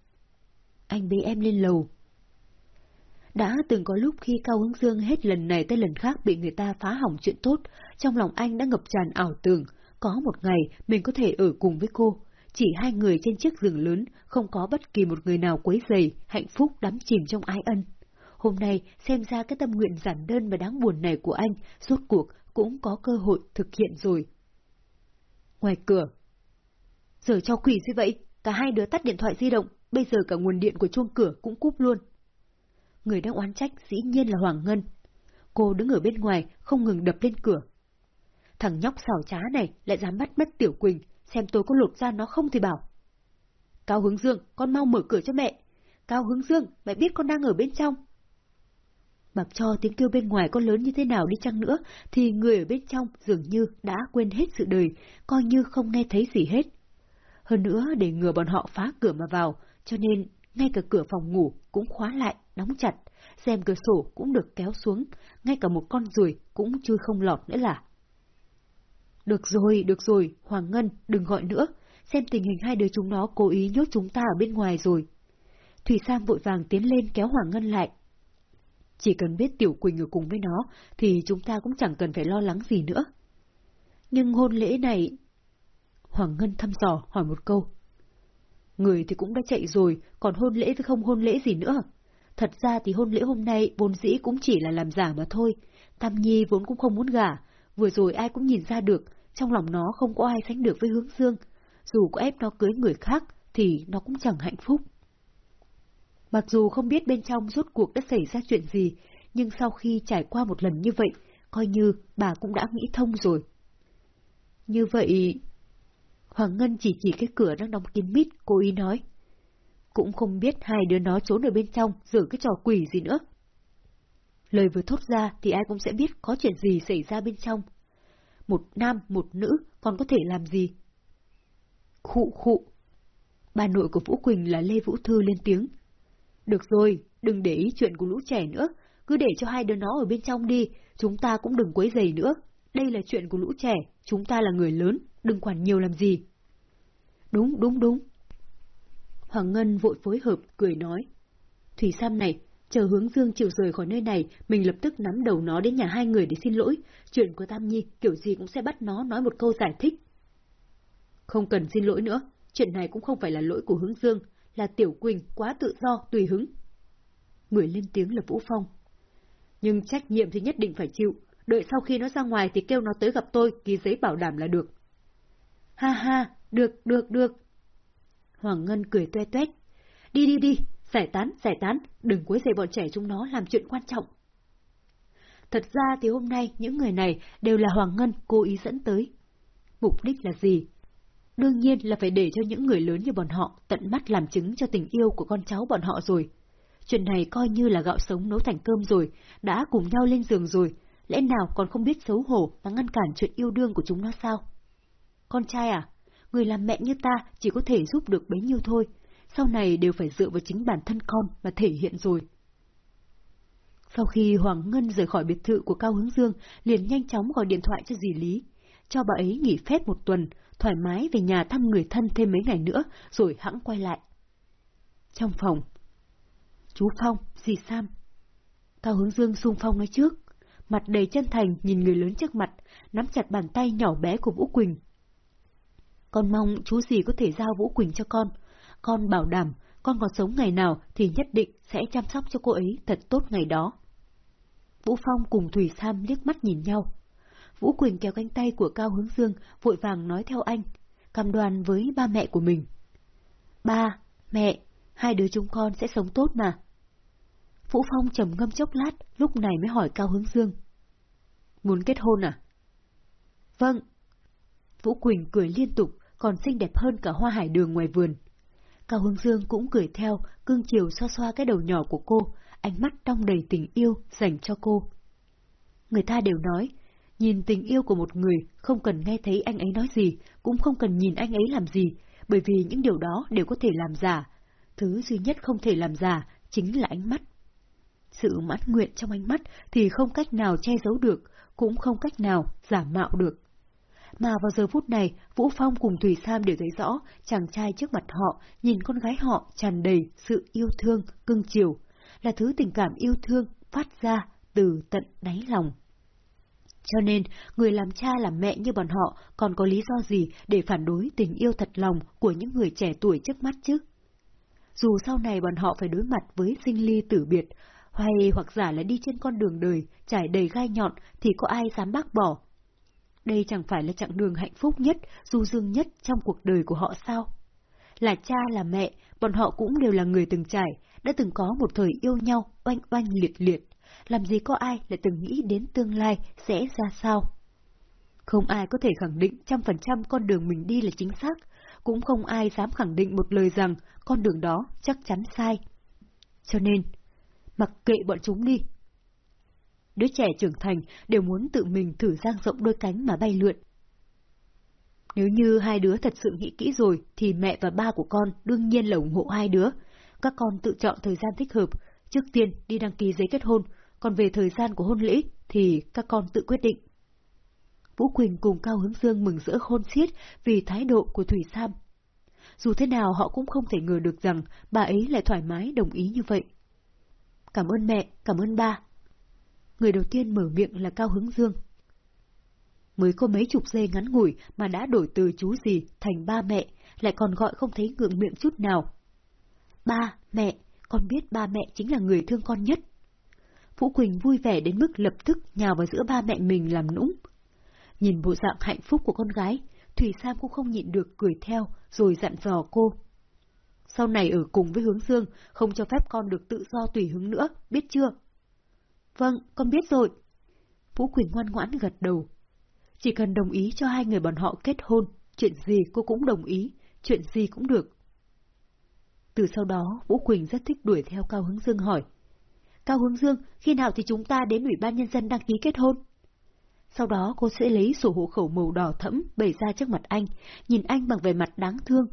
Anh bế em lên lầu. Đã từng có lúc khi Cao hương Dương hết lần này tới lần khác bị người ta phá hỏng chuyện tốt, trong lòng anh đã ngập tràn ảo tưởng, có một ngày mình có thể ở cùng với cô. Chỉ hai người trên chiếc giường lớn, không có bất kỳ một người nào quấy rầy, hạnh phúc đắm chìm trong ái ân. Hôm nay, xem ra cái tâm nguyện giản đơn và đáng buồn này của anh, rốt cuộc cũng có cơ hội thực hiện rồi. Ngoài cửa. Giờ cho quỷ gì vậy? Cả hai đứa tắt điện thoại di động, bây giờ cả nguồn điện của chuông cửa cũng cúp luôn. Người đang oán trách dĩ nhiên là Hoàng Ngân. Cô đứng ở bên ngoài, không ngừng đập lên cửa. Thằng nhóc xảo trá này lại dám bắt mất Tiểu Quỳnh, xem tôi có lột ra nó không thì bảo. Cao Hướng Dương, con mau mở cửa cho mẹ. Cao Hướng Dương, mẹ biết con đang ở bên trong. Mặc cho tiếng kêu bên ngoài có lớn như thế nào đi chăng nữa, thì người ở bên trong dường như đã quên hết sự đời, coi như không nghe thấy gì hết. Hơn nữa, để ngừa bọn họ phá cửa mà vào, cho nên ngay cả cửa phòng ngủ cũng khóa lại, đóng chặt, xem cửa sổ cũng được kéo xuống, ngay cả một con ruồi cũng chui không lọt nữa là. Được rồi, được rồi, Hoàng Ngân, đừng gọi nữa, xem tình hình hai đứa chúng nó cố ý nhốt chúng ta ở bên ngoài rồi. Thủy Sam vội vàng tiến lên kéo Hoàng Ngân lại. Chỉ cần biết Tiểu Quỳnh ở cùng với nó, thì chúng ta cũng chẳng cần phải lo lắng gì nữa. Nhưng hôn lễ này... Hoàng Ngân thăm dò hỏi một câu. Người thì cũng đã chạy rồi, còn hôn lễ thì không hôn lễ gì nữa. Thật ra thì hôn lễ hôm nay vốn dĩ cũng chỉ là làm giả mà thôi. Tam Nhi vốn cũng không muốn gả, vừa rồi ai cũng nhìn ra được, trong lòng nó không có ai sánh được với hướng dương. Dù có ép nó cưới người khác, thì nó cũng chẳng hạnh phúc. Mặc dù không biết bên trong rốt cuộc đã xảy ra chuyện gì, nhưng sau khi trải qua một lần như vậy, coi như bà cũng đã nghĩ thông rồi. Như vậy... Hoàng Ngân chỉ chỉ cái cửa đang đóng kín mít, cô ý nói. Cũng không biết hai đứa nó trốn ở bên trong, giữ cái trò quỷ gì nữa. Lời vừa thốt ra thì ai cũng sẽ biết có chuyện gì xảy ra bên trong. Một nam, một nữ, còn có thể làm gì? Khụ khụ. Bà nội của Vũ Quỳnh là Lê Vũ Thư lên tiếng. Được rồi, đừng để ý chuyện của lũ trẻ nữa, cứ để cho hai đứa nó ở bên trong đi, chúng ta cũng đừng quấy rầy nữa. Đây là chuyện của lũ trẻ, chúng ta là người lớn, đừng quản nhiều làm gì. Đúng, đúng, đúng. Hoàng Ngân vội phối hợp, cười nói. Thủy Sam này, chờ hướng dương chịu rời khỏi nơi này, mình lập tức nắm đầu nó đến nhà hai người để xin lỗi. Chuyện của Tam Nhi kiểu gì cũng sẽ bắt nó nói một câu giải thích. Không cần xin lỗi nữa, chuyện này cũng không phải là lỗi của hướng dương, là Tiểu Quỳnh quá tự do, tùy hứng. Người lên tiếng là Vũ Phong. Nhưng trách nhiệm thì nhất định phải chịu, đợi sau khi nó ra ngoài thì kêu nó tới gặp tôi, ký giấy bảo đảm là được. Ha ha, được, được, được. Hoàng Ngân cười toe toét. Đi đi đi, giải tán, giải tán, đừng quấy rầy bọn trẻ chúng nó làm chuyện quan trọng. Thật ra thì hôm nay những người này đều là Hoàng Ngân cố ý dẫn tới. Mục đích là gì? Đương nhiên là phải để cho những người lớn như bọn họ tận mắt làm chứng cho tình yêu của con cháu bọn họ rồi. Chuyện này coi như là gạo sống nấu thành cơm rồi, đã cùng nhau lên giường rồi, lẽ nào còn không biết xấu hổ mà ngăn cản chuyện yêu đương của chúng nó sao? Con trai à, người làm mẹ như ta chỉ có thể giúp được bấy nhiêu thôi, sau này đều phải dựa vào chính bản thân con mà thể hiện rồi. Sau khi Hoàng Ngân rời khỏi biệt thự của Cao Hướng Dương, liền nhanh chóng gọi điện thoại cho dì Lý, cho bà ấy nghỉ phép một tuần, thoải mái về nhà thăm người thân thêm mấy ngày nữa, rồi hãng quay lại. Trong phòng, chú Phong, dì Sam. Cao Hướng Dương sung phong nói trước, mặt đầy chân thành nhìn người lớn trước mặt, nắm chặt bàn tay nhỏ bé của Vũ Quỳnh. Con mong chú gì có thể giao Vũ Quỳnh cho con. Con bảo đảm, con còn sống ngày nào thì nhất định sẽ chăm sóc cho cô ấy thật tốt ngày đó. Vũ Phong cùng Thủy Sam liếc mắt nhìn nhau. Vũ Quỳnh kéo cánh tay của Cao Hướng Dương, vội vàng nói theo anh, cam đoan với ba mẹ của mình. Ba, mẹ, hai đứa chúng con sẽ sống tốt mà. Vũ Phong trầm ngâm chốc lát, lúc này mới hỏi Cao Hướng Dương. Muốn kết hôn à? Vâng. Vũ Quỳnh cười liên tục, còn xinh đẹp hơn cả hoa hải đường ngoài vườn. Cao Hướng Dương cũng cười theo, cương chiều xoa xoa cái đầu nhỏ của cô, ánh mắt đong đầy tình yêu dành cho cô. Người ta đều nói, nhìn tình yêu của một người không cần nghe thấy anh ấy nói gì, cũng không cần nhìn anh ấy làm gì, bởi vì những điều đó đều có thể làm giả. Thứ duy nhất không thể làm giả chính là ánh mắt. Sự mãn nguyện trong ánh mắt thì không cách nào che giấu được, cũng không cách nào giả mạo được. Mà vào giờ phút này, Vũ Phong cùng Thủy Sam đều thấy rõ chàng trai trước mặt họ, nhìn con gái họ tràn đầy sự yêu thương, cưng chiều, là thứ tình cảm yêu thương phát ra từ tận đáy lòng. Cho nên, người làm cha làm mẹ như bọn họ còn có lý do gì để phản đối tình yêu thật lòng của những người trẻ tuổi trước mắt chứ? Dù sau này bọn họ phải đối mặt với sinh ly tử biệt, hay hoặc giả là đi trên con đường đời, trải đầy gai nhọn thì có ai dám bác bỏ. Đây chẳng phải là chặng đường hạnh phúc nhất, du dương nhất trong cuộc đời của họ sao? Là cha là mẹ, bọn họ cũng đều là người từng trải, đã từng có một thời yêu nhau, oanh oanh liệt liệt. Làm gì có ai lại từng nghĩ đến tương lai sẽ ra sao? Không ai có thể khẳng định trăm phần trăm con đường mình đi là chính xác, cũng không ai dám khẳng định một lời rằng con đường đó chắc chắn sai. Cho nên, mặc kệ bọn chúng đi. Đứa trẻ trưởng thành đều muốn tự mình thử giang rộng đôi cánh mà bay lượn. Nếu như hai đứa thật sự nghĩ kỹ rồi, thì mẹ và ba của con đương nhiên là ủng hộ hai đứa. Các con tự chọn thời gian thích hợp, trước tiên đi đăng ký giấy kết hôn, còn về thời gian của hôn lễ thì các con tự quyết định. Vũ Quỳnh cùng Cao Hướng Dương mừng rỡ khôn xiết vì thái độ của Thủy Sam. Dù thế nào họ cũng không thể ngờ được rằng bà ấy lại thoải mái đồng ý như vậy. Cảm ơn mẹ, cảm ơn ba. Người đầu tiên mở miệng là Cao hứng Dương. Mới có mấy chục giây ngắn ngủi mà đã đổi từ chú gì thành ba mẹ, lại còn gọi không thấy ngượng miệng chút nào. Ba, mẹ, con biết ba mẹ chính là người thương con nhất. Vũ Quỳnh vui vẻ đến mức lập tức nhào vào giữa ba mẹ mình làm nũng. Nhìn bộ dạng hạnh phúc của con gái, Thủy Sam cũng không nhịn được cười theo, rồi dặn dò cô. Sau này ở cùng với hướng dương, không cho phép con được tự do tùy hứng nữa, biết chưa? Vâng, con biết rồi. Vũ Quỳnh ngoan ngoãn gật đầu. Chỉ cần đồng ý cho hai người bọn họ kết hôn, chuyện gì cô cũng đồng ý, chuyện gì cũng được. Từ sau đó, Vũ Quỳnh rất thích đuổi theo Cao Hướng Dương hỏi. Cao Hướng Dương, khi nào thì chúng ta đến Ủy ban Nhân dân đăng ký kết hôn? Sau đó cô sẽ lấy sổ hộ khẩu màu đỏ thẫm bày ra trước mặt anh, nhìn anh bằng vẻ mặt đáng thương.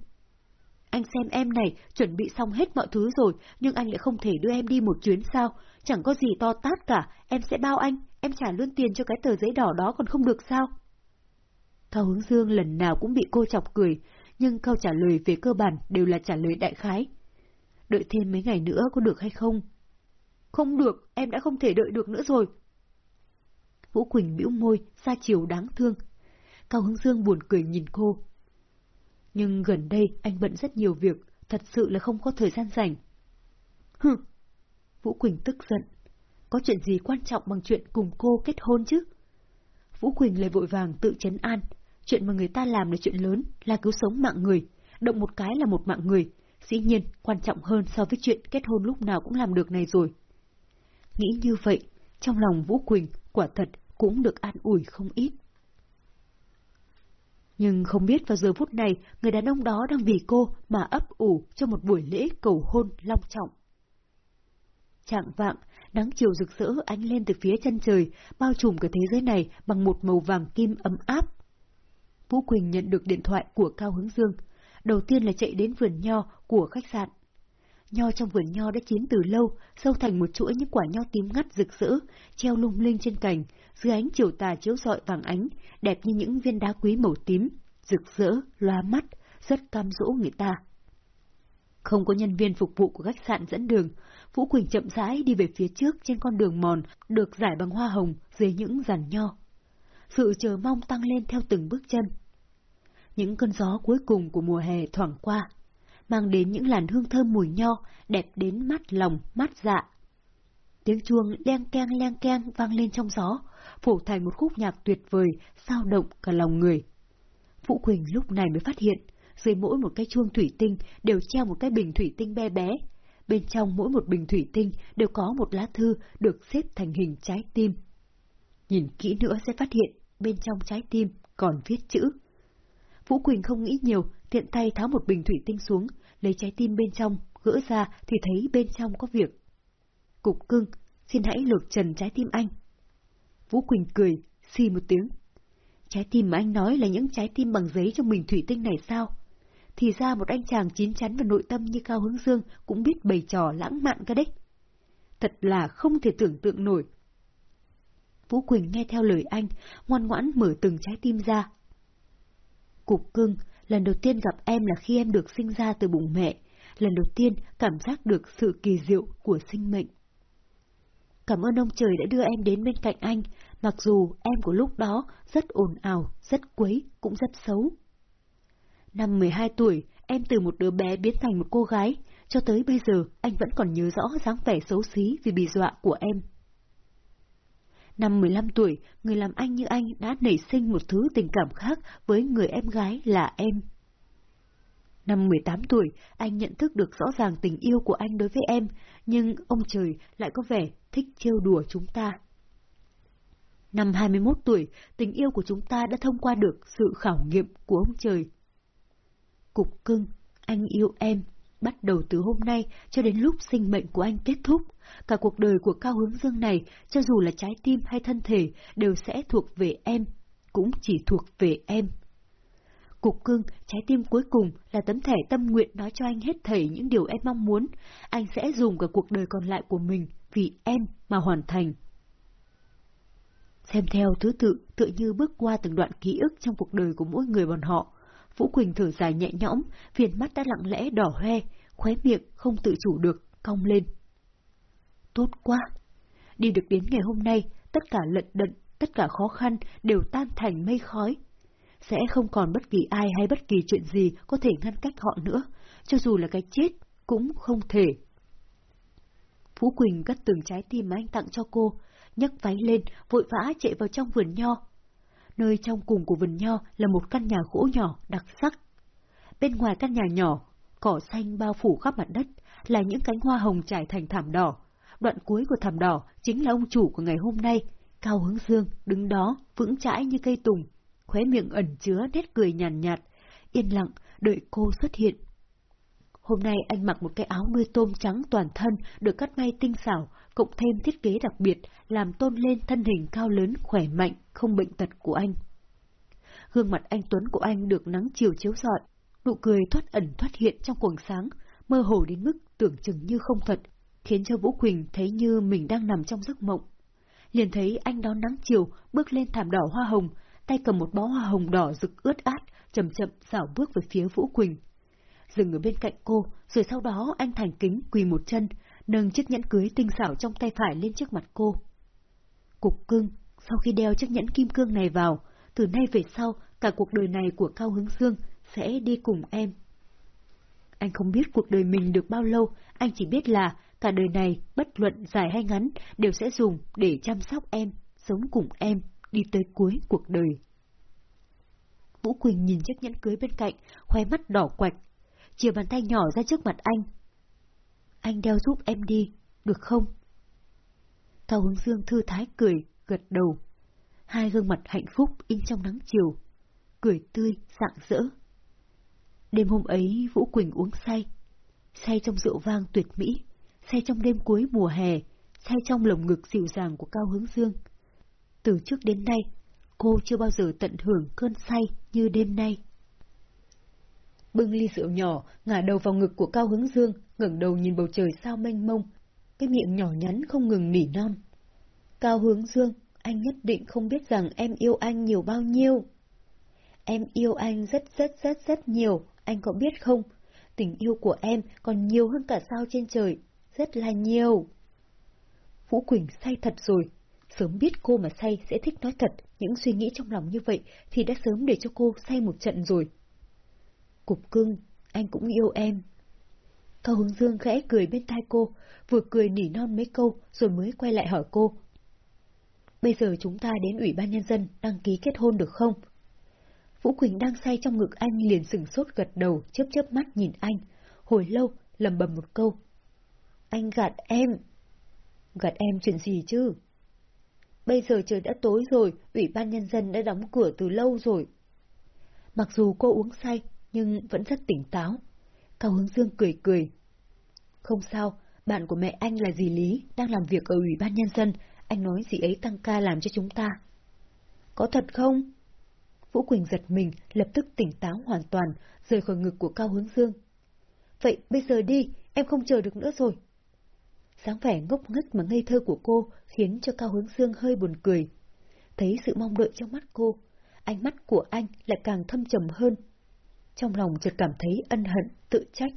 Anh xem em này, chuẩn bị xong hết mọi thứ rồi, nhưng anh lại không thể đưa em đi một chuyến sao? Chẳng có gì to tát cả, em sẽ bao anh, em trả luôn tiền cho cái tờ giấy đỏ đó còn không được sao? Cao Hướng Dương lần nào cũng bị cô chọc cười, nhưng câu trả lời về cơ bản đều là trả lời đại khái. Đợi thêm mấy ngày nữa có được hay không? Không được, em đã không thể đợi được nữa rồi. Vũ Quỳnh bĩu môi, xa chiều đáng thương. Cao Hướng Dương buồn cười nhìn cô. Nhưng gần đây anh bận rất nhiều việc, thật sự là không có thời gian rảnh. Hừ! Vũ Quỳnh tức giận. Có chuyện gì quan trọng bằng chuyện cùng cô kết hôn chứ? Vũ Quỳnh lại vội vàng tự chấn an. Chuyện mà người ta làm là chuyện lớn, là cứu sống mạng người. Động một cái là một mạng người. Dĩ nhiên, quan trọng hơn so với chuyện kết hôn lúc nào cũng làm được này rồi. Nghĩ như vậy, trong lòng Vũ Quỳnh quả thật cũng được an ủi không ít. Nhưng không biết vào giờ phút này, người đàn ông đó đang vì cô mà ấp ủ cho một buổi lễ cầu hôn long trọng. Trạng vạng, nắng chiều rực rỡ ánh lên từ phía chân trời, bao trùm cả thế giới này bằng một màu vàng kim ấm áp. Vũ Quỳnh nhận được điện thoại của Cao Hướng Dương. Đầu tiên là chạy đến vườn nho của khách sạn. Nho trong vườn nho đã chín từ lâu, sâu thành một chuỗi những quả nho tím ngắt rực rỡ, treo lung linh trên cành, dưới ánh chiều tà chiếu rọi vàng ánh, đẹp như những viên đá quý màu tím, rực rỡ, loa mắt, rất cam dỗ người ta. Không có nhân viên phục vụ của khách sạn dẫn đường, Vũ Quỳnh chậm rãi đi về phía trước trên con đường mòn được giải bằng hoa hồng dưới những giàn nho. Sự chờ mong tăng lên theo từng bước chân. Những cơn gió cuối cùng của mùa hè thoảng qua, mang đến những làn hương thơm mùi nho, đẹp đến mắt lòng, mắt dạ. Tiếng chuông leng keng leng keng vang lên trong gió, phủ thành một khúc nhạc tuyệt vời, sao động cả lòng người. Vũ Quỳnh lúc này mới phát hiện, dưới mỗi một cái chuông thủy tinh đều treo một cái bình thủy tinh bé bé. Bên trong mỗi một bình thủy tinh đều có một lá thư được xếp thành hình trái tim. Nhìn kỹ nữa sẽ phát hiện, bên trong trái tim còn viết chữ. Vũ Quỳnh không nghĩ nhiều, tiện tay tháo một bình thủy tinh xuống, lấy trái tim bên trong, gỡ ra thì thấy bên trong có việc. Cục cưng, xin hãy lược trần trái tim anh. Vũ Quỳnh cười, xì một tiếng. Trái tim mà anh nói là những trái tim bằng giấy trong bình thủy tinh này sao? Thì ra một anh chàng chín chắn và nội tâm như Cao Hướng Dương cũng biết bày trò lãng mạn cơ đấy. Thật là không thể tưởng tượng nổi. Vũ Quỳnh nghe theo lời anh, ngoan ngoãn mở từng trái tim ra. Cục cưng, lần đầu tiên gặp em là khi em được sinh ra từ bụng mẹ, lần đầu tiên cảm giác được sự kỳ diệu của sinh mệnh. Cảm ơn ông trời đã đưa em đến bên cạnh anh, mặc dù em của lúc đó rất ồn ào, rất quấy, cũng rất xấu. Năm 12 tuổi, em từ một đứa bé biến thành một cô gái, cho tới bây giờ anh vẫn còn nhớ rõ dáng vẻ xấu xí vì bị dọa của em. Năm 15 tuổi, người làm anh như anh đã nảy sinh một thứ tình cảm khác với người em gái là em. Năm 18 tuổi, anh nhận thức được rõ ràng tình yêu của anh đối với em, nhưng ông trời lại có vẻ thích trêu đùa chúng ta. Năm 21 tuổi, tình yêu của chúng ta đã thông qua được sự khảo nghiệm của ông trời. Cục cưng, anh yêu em, bắt đầu từ hôm nay cho đến lúc sinh mệnh của anh kết thúc. Cả cuộc đời của Cao Hướng Dương này, cho dù là trái tim hay thân thể, đều sẽ thuộc về em, cũng chỉ thuộc về em. Cục cưng, trái tim cuối cùng là tấm thẻ tâm nguyện nói cho anh hết thảy những điều em mong muốn. Anh sẽ dùng cả cuộc đời còn lại của mình vì em mà hoàn thành. Xem theo thứ tự, tựa như bước qua từng đoạn ký ức trong cuộc đời của mỗi người bọn họ. Vũ Quỳnh thở dài nhẹ nhõm, viền mắt đã lặng lẽ đỏ hoe, khóe miệng không tự chủ được, cong lên. Tốt quá! Đi được đến ngày hôm nay, tất cả lận đận, tất cả khó khăn đều tan thành mây khói. Sẽ không còn bất kỳ ai hay bất kỳ chuyện gì có thể ngăn cách họ nữa, cho dù là cái chết cũng không thể. Phú Quỳnh cất từng trái tim mà anh tặng cho cô, nhấc váy lên, vội vã chạy vào trong vườn nho. Nơi trong cùng của vườn nho là một căn nhà gỗ nhỏ, đặc sắc. Bên ngoài căn nhà nhỏ, cỏ xanh bao phủ khắp mặt đất, là những cánh hoa hồng trải thành thảm đỏ. Đoạn cuối của thảm đỏ chính là ông chủ của ngày hôm nay, Cao Hướng Dương, đứng đó, vững chãi như cây tùng, khóe miệng ẩn chứa nét cười nhàn nhạt, nhạt, yên lặng, đợi cô xuất hiện. Hôm nay anh mặc một cái áo nuôi tôm trắng toàn thân, được cắt may tinh xảo, cộng thêm thiết kế đặc biệt, làm tôn lên thân hình cao lớn, khỏe mạnh, không bệnh tật của anh. Gương mặt anh Tuấn của anh được nắng chiều chiếu rọi, nụ cười thoát ẩn thoát hiện trong quần sáng, mơ hồ đến mức tưởng chừng như không thật, khiến cho Vũ Quỳnh thấy như mình đang nằm trong giấc mộng. Liền thấy anh đón nắng chiều, bước lên thảm đỏ hoa hồng, tay cầm một bó hoa hồng đỏ rực ướt át, chậm chậm dạo bước về phía Vũ Quỳnh. Dừng ở bên cạnh cô, rồi sau đó anh thành kính quỳ một chân, nâng chiếc nhẫn cưới tinh xảo trong tay phải lên trước mặt cô. Cục cưng, sau khi đeo chiếc nhẫn kim cương này vào, từ nay về sau, cả cuộc đời này của Cao hứng Dương sẽ đi cùng em. Anh không biết cuộc đời mình được bao lâu, anh chỉ biết là cả đời này, bất luận dài hay ngắn, đều sẽ dùng để chăm sóc em, sống cùng em, đi tới cuối cuộc đời. Vũ Quỳnh nhìn chiếc nhẫn cưới bên cạnh, khoe mắt đỏ quạch, chia bàn tay nhỏ ra trước mặt anh. Anh đeo giúp em đi, được không? Cao hướng dương thư thái cười, gật đầu. Hai gương mặt hạnh phúc in trong nắng chiều, cười tươi, rạng rỡ. Đêm hôm ấy Vũ Quỳnh uống say, say trong rượu vang tuyệt mỹ, say trong đêm cuối mùa hè, say trong lồng ngực dịu dàng của Cao Hướng Dương. Từ trước đến nay, cô chưa bao giờ tận hưởng cơn say như đêm nay. Bưng ly rượu nhỏ, ngả đầu vào ngực của Cao Hướng Dương, ngẩng đầu nhìn bầu trời sao mênh mông, cái miệng nhỏ nhắn không ngừng nỉ non. Cao Hướng Dương, anh nhất định không biết rằng em yêu anh nhiều bao nhiêu. Em yêu anh rất rất rất rất nhiều, anh có biết không? Tình yêu của em còn nhiều hơn cả sao trên trời, rất là nhiều. Vũ Quỳnh say thật rồi, sớm biết cô mà say sẽ thích nói thật, những suy nghĩ trong lòng như vậy thì đã sớm để cho cô say một trận rồi. Cục cưng, anh cũng yêu em. Cao Hướng Dương khẽ cười bên tai cô, vừa cười nỉ non mấy câu rồi mới quay lại hỏi cô. Bây giờ chúng ta đến Ủy ban Nhân dân đăng ký kết hôn được không? Vũ Quỳnh đang say trong ngực anh liền sừng sốt gật đầu, chớp chớp mắt nhìn anh, hồi lâu lầm bầm một câu. Anh gạt em. Gạt em chuyện gì chứ? Bây giờ trời đã tối rồi, Ủy ban Nhân dân đã đóng cửa từ lâu rồi. Mặc dù cô uống say, nhưng vẫn rất tỉnh táo. Cao Hướng Dương cười cười. Không sao, bạn của mẹ anh là dì Lý, đang làm việc ở Ủy ban Nhân dân, anh nói dì ấy tăng ca làm cho chúng ta. Có thật không? Vũ Quỳnh giật mình, lập tức tỉnh táo hoàn toàn, rời khỏi ngực của Cao Hướng Dương. Vậy bây giờ đi, em không chờ được nữa rồi. Sáng vẻ ngốc nghếch mà ngây thơ của cô khiến cho Cao Hướng Dương hơi buồn cười. Thấy sự mong đợi trong mắt cô, ánh mắt của anh lại càng thâm trầm hơn. Trong lòng chợt cảm thấy ân hận, tự trách,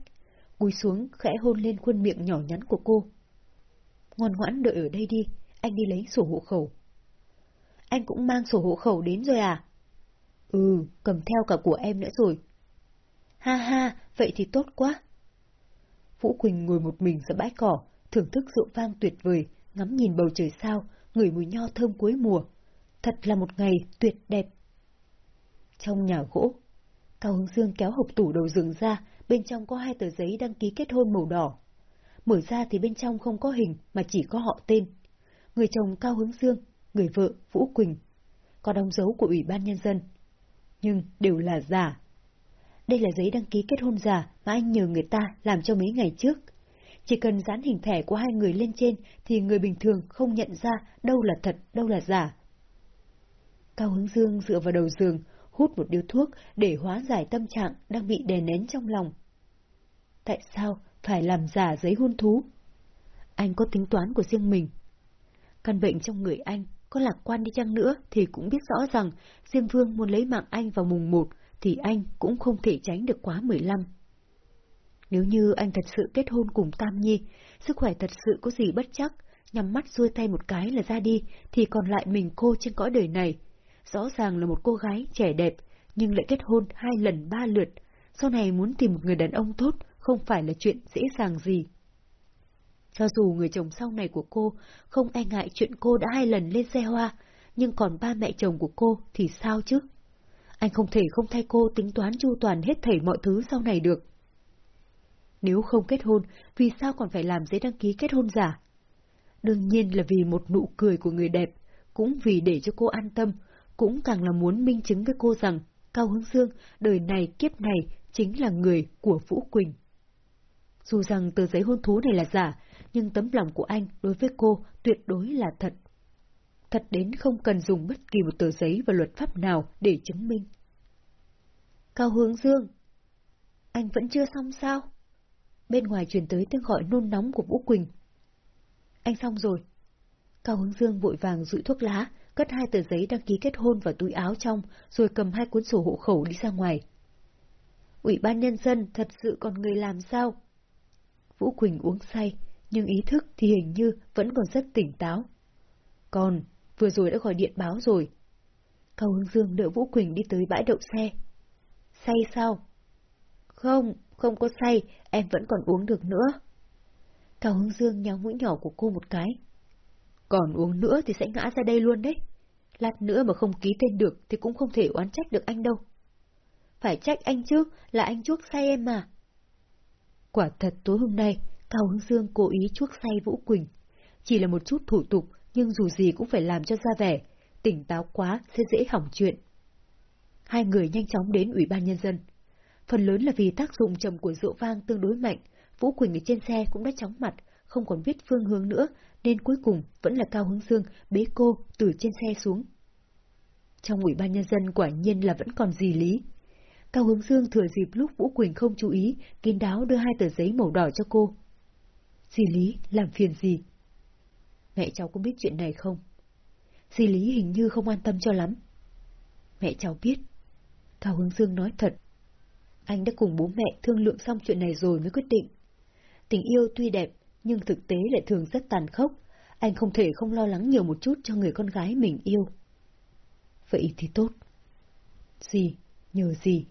cúi xuống khẽ hôn lên khuôn miệng nhỏ nhắn của cô. Ngoan ngoãn đợi ở đây đi, anh đi lấy sổ hộ khẩu. Anh cũng mang sổ hộ khẩu đến rồi à? Ừ, cầm theo cả của em nữa rồi. Ha ha, vậy thì tốt quá. Vũ Quỳnh ngồi một mình giữa bãi cỏ, thưởng thức rượu vang tuyệt vời, ngắm nhìn bầu trời sao, ngửi mùi nho thơm cuối mùa. Thật là một ngày tuyệt đẹp. Trong nhà gỗ, Cao Hướng Dương kéo hộp tủ đầu giường ra, bên trong có hai tờ giấy đăng ký kết hôn màu đỏ. Mở ra thì bên trong không có hình mà chỉ có họ tên. Người chồng Cao Hướng Dương, người vợ Vũ Quỳnh. Có đóng dấu của Ủy ban Nhân dân. Nhưng đều là giả. Đây là giấy đăng ký kết hôn giả mà anh nhờ người ta làm cho mấy ngày trước. Chỉ cần dán hình thẻ của hai người lên trên thì người bình thường không nhận ra đâu là thật, đâu là giả. Cao Hướng Dương dựa vào đầu giường, hút một điếu thuốc để hóa giải tâm trạng đang bị đè nén trong lòng. Tại sao phải làm giả giấy hôn thú? Anh có tính toán của riêng mình. Căn bệnh trong người anh có lạc quan đi chăng nữa thì cũng biết rõ rằng Diêm Vương muốn lấy mạng anh vào mùng 1 thì anh cũng không thể tránh được quá 15. Nếu như anh thật sự kết hôn cùng Tam Nhi, sức khỏe thật sự có gì bất chắc, nhắm mắt xuôi tay một cái là ra đi, thì còn lại mình cô trên cõi đời này. Rõ ràng là một cô gái trẻ đẹp, nhưng lại kết hôn hai lần ba lượt. Sau này muốn tìm một người đàn ông tốt không phải là chuyện dễ dàng gì. Cho dù người chồng sau này của cô không e ngại chuyện cô đã hai lần lên xe hoa, nhưng còn ba mẹ chồng của cô thì sao chứ? Anh không thể không thay cô tính toán chu toàn hết thảy mọi thứ sau này được. Nếu không kết hôn, vì sao còn phải làm giấy đăng ký kết hôn giả? Đương nhiên là vì một nụ cười của người đẹp, cũng vì để cho cô an tâm, cũng càng là muốn minh chứng với cô rằng Cao Hướng Dương đời này kiếp này chính là người của Vũ Quỳnh. Dù rằng tờ giấy hôn thú này là giả, nhưng tấm lòng của anh đối với cô tuyệt đối là thật. Thật đến không cần dùng bất kỳ một tờ giấy và luật pháp nào để chứng minh. Cao Hướng Dương Anh vẫn chưa xong sao? Bên ngoài truyền tới tiếng gọi nôn nóng của Vũ Quỳnh. Anh xong rồi. Cao Hướng Dương vội vàng rụi thuốc lá, cất hai tờ giấy đăng ký kết hôn vào túi áo trong, rồi cầm hai cuốn sổ hộ khẩu đi ra ngoài. Ủy ban nhân dân thật sự còn người làm sao? Vũ Quỳnh uống say, nhưng ý thức thì hình như vẫn còn rất tỉnh táo. Còn, vừa rồi đã gọi điện báo rồi. Cao Hưng Dương đỡ Vũ Quỳnh đi tới bãi đậu xe. Say sao? Không, không có say, em vẫn còn uống được nữa. Cao Hưng Dương nhéo mũi nhỏ của cô một cái. Còn uống nữa thì sẽ ngã ra đây luôn đấy. Lát nữa mà không ký tên được thì cũng không thể oán trách được anh đâu. Phải trách anh chứ, là anh chuốc say em mà. Quả thật tối hôm nay, Cao hưng Dương cố ý chuốc say Vũ Quỳnh. Chỉ là một chút thủ tục, nhưng dù gì cũng phải làm cho ra vẻ, tỉnh táo quá sẽ dễ hỏng chuyện. Hai người nhanh chóng đến Ủy ban Nhân dân. Phần lớn là vì tác dụng trầm của rượu vang tương đối mạnh, Vũ Quỳnh ở trên xe cũng đã chóng mặt, không còn biết phương hướng nữa, nên cuối cùng vẫn là Cao Hướng Dương bế cô từ trên xe xuống. Trong Ủy ban Nhân dân quả nhiên là vẫn còn gì lý. Cao Hướng Dương thừa dịp lúc Vũ Quỳnh không chú ý, kín đáo đưa hai tờ giấy màu đỏ cho cô. Dì Lý, làm phiền gì? Mẹ cháu có biết chuyện này không? Dì Lý hình như không an tâm cho lắm. Mẹ cháu biết. Cao Hướng Dương nói thật. Anh đã cùng bố mẹ thương lượng xong chuyện này rồi mới quyết định. Tình yêu tuy đẹp, nhưng thực tế lại thường rất tàn khốc. Anh không thể không lo lắng nhiều một chút cho người con gái mình yêu. Vậy thì tốt. Gì? Nhờ gì?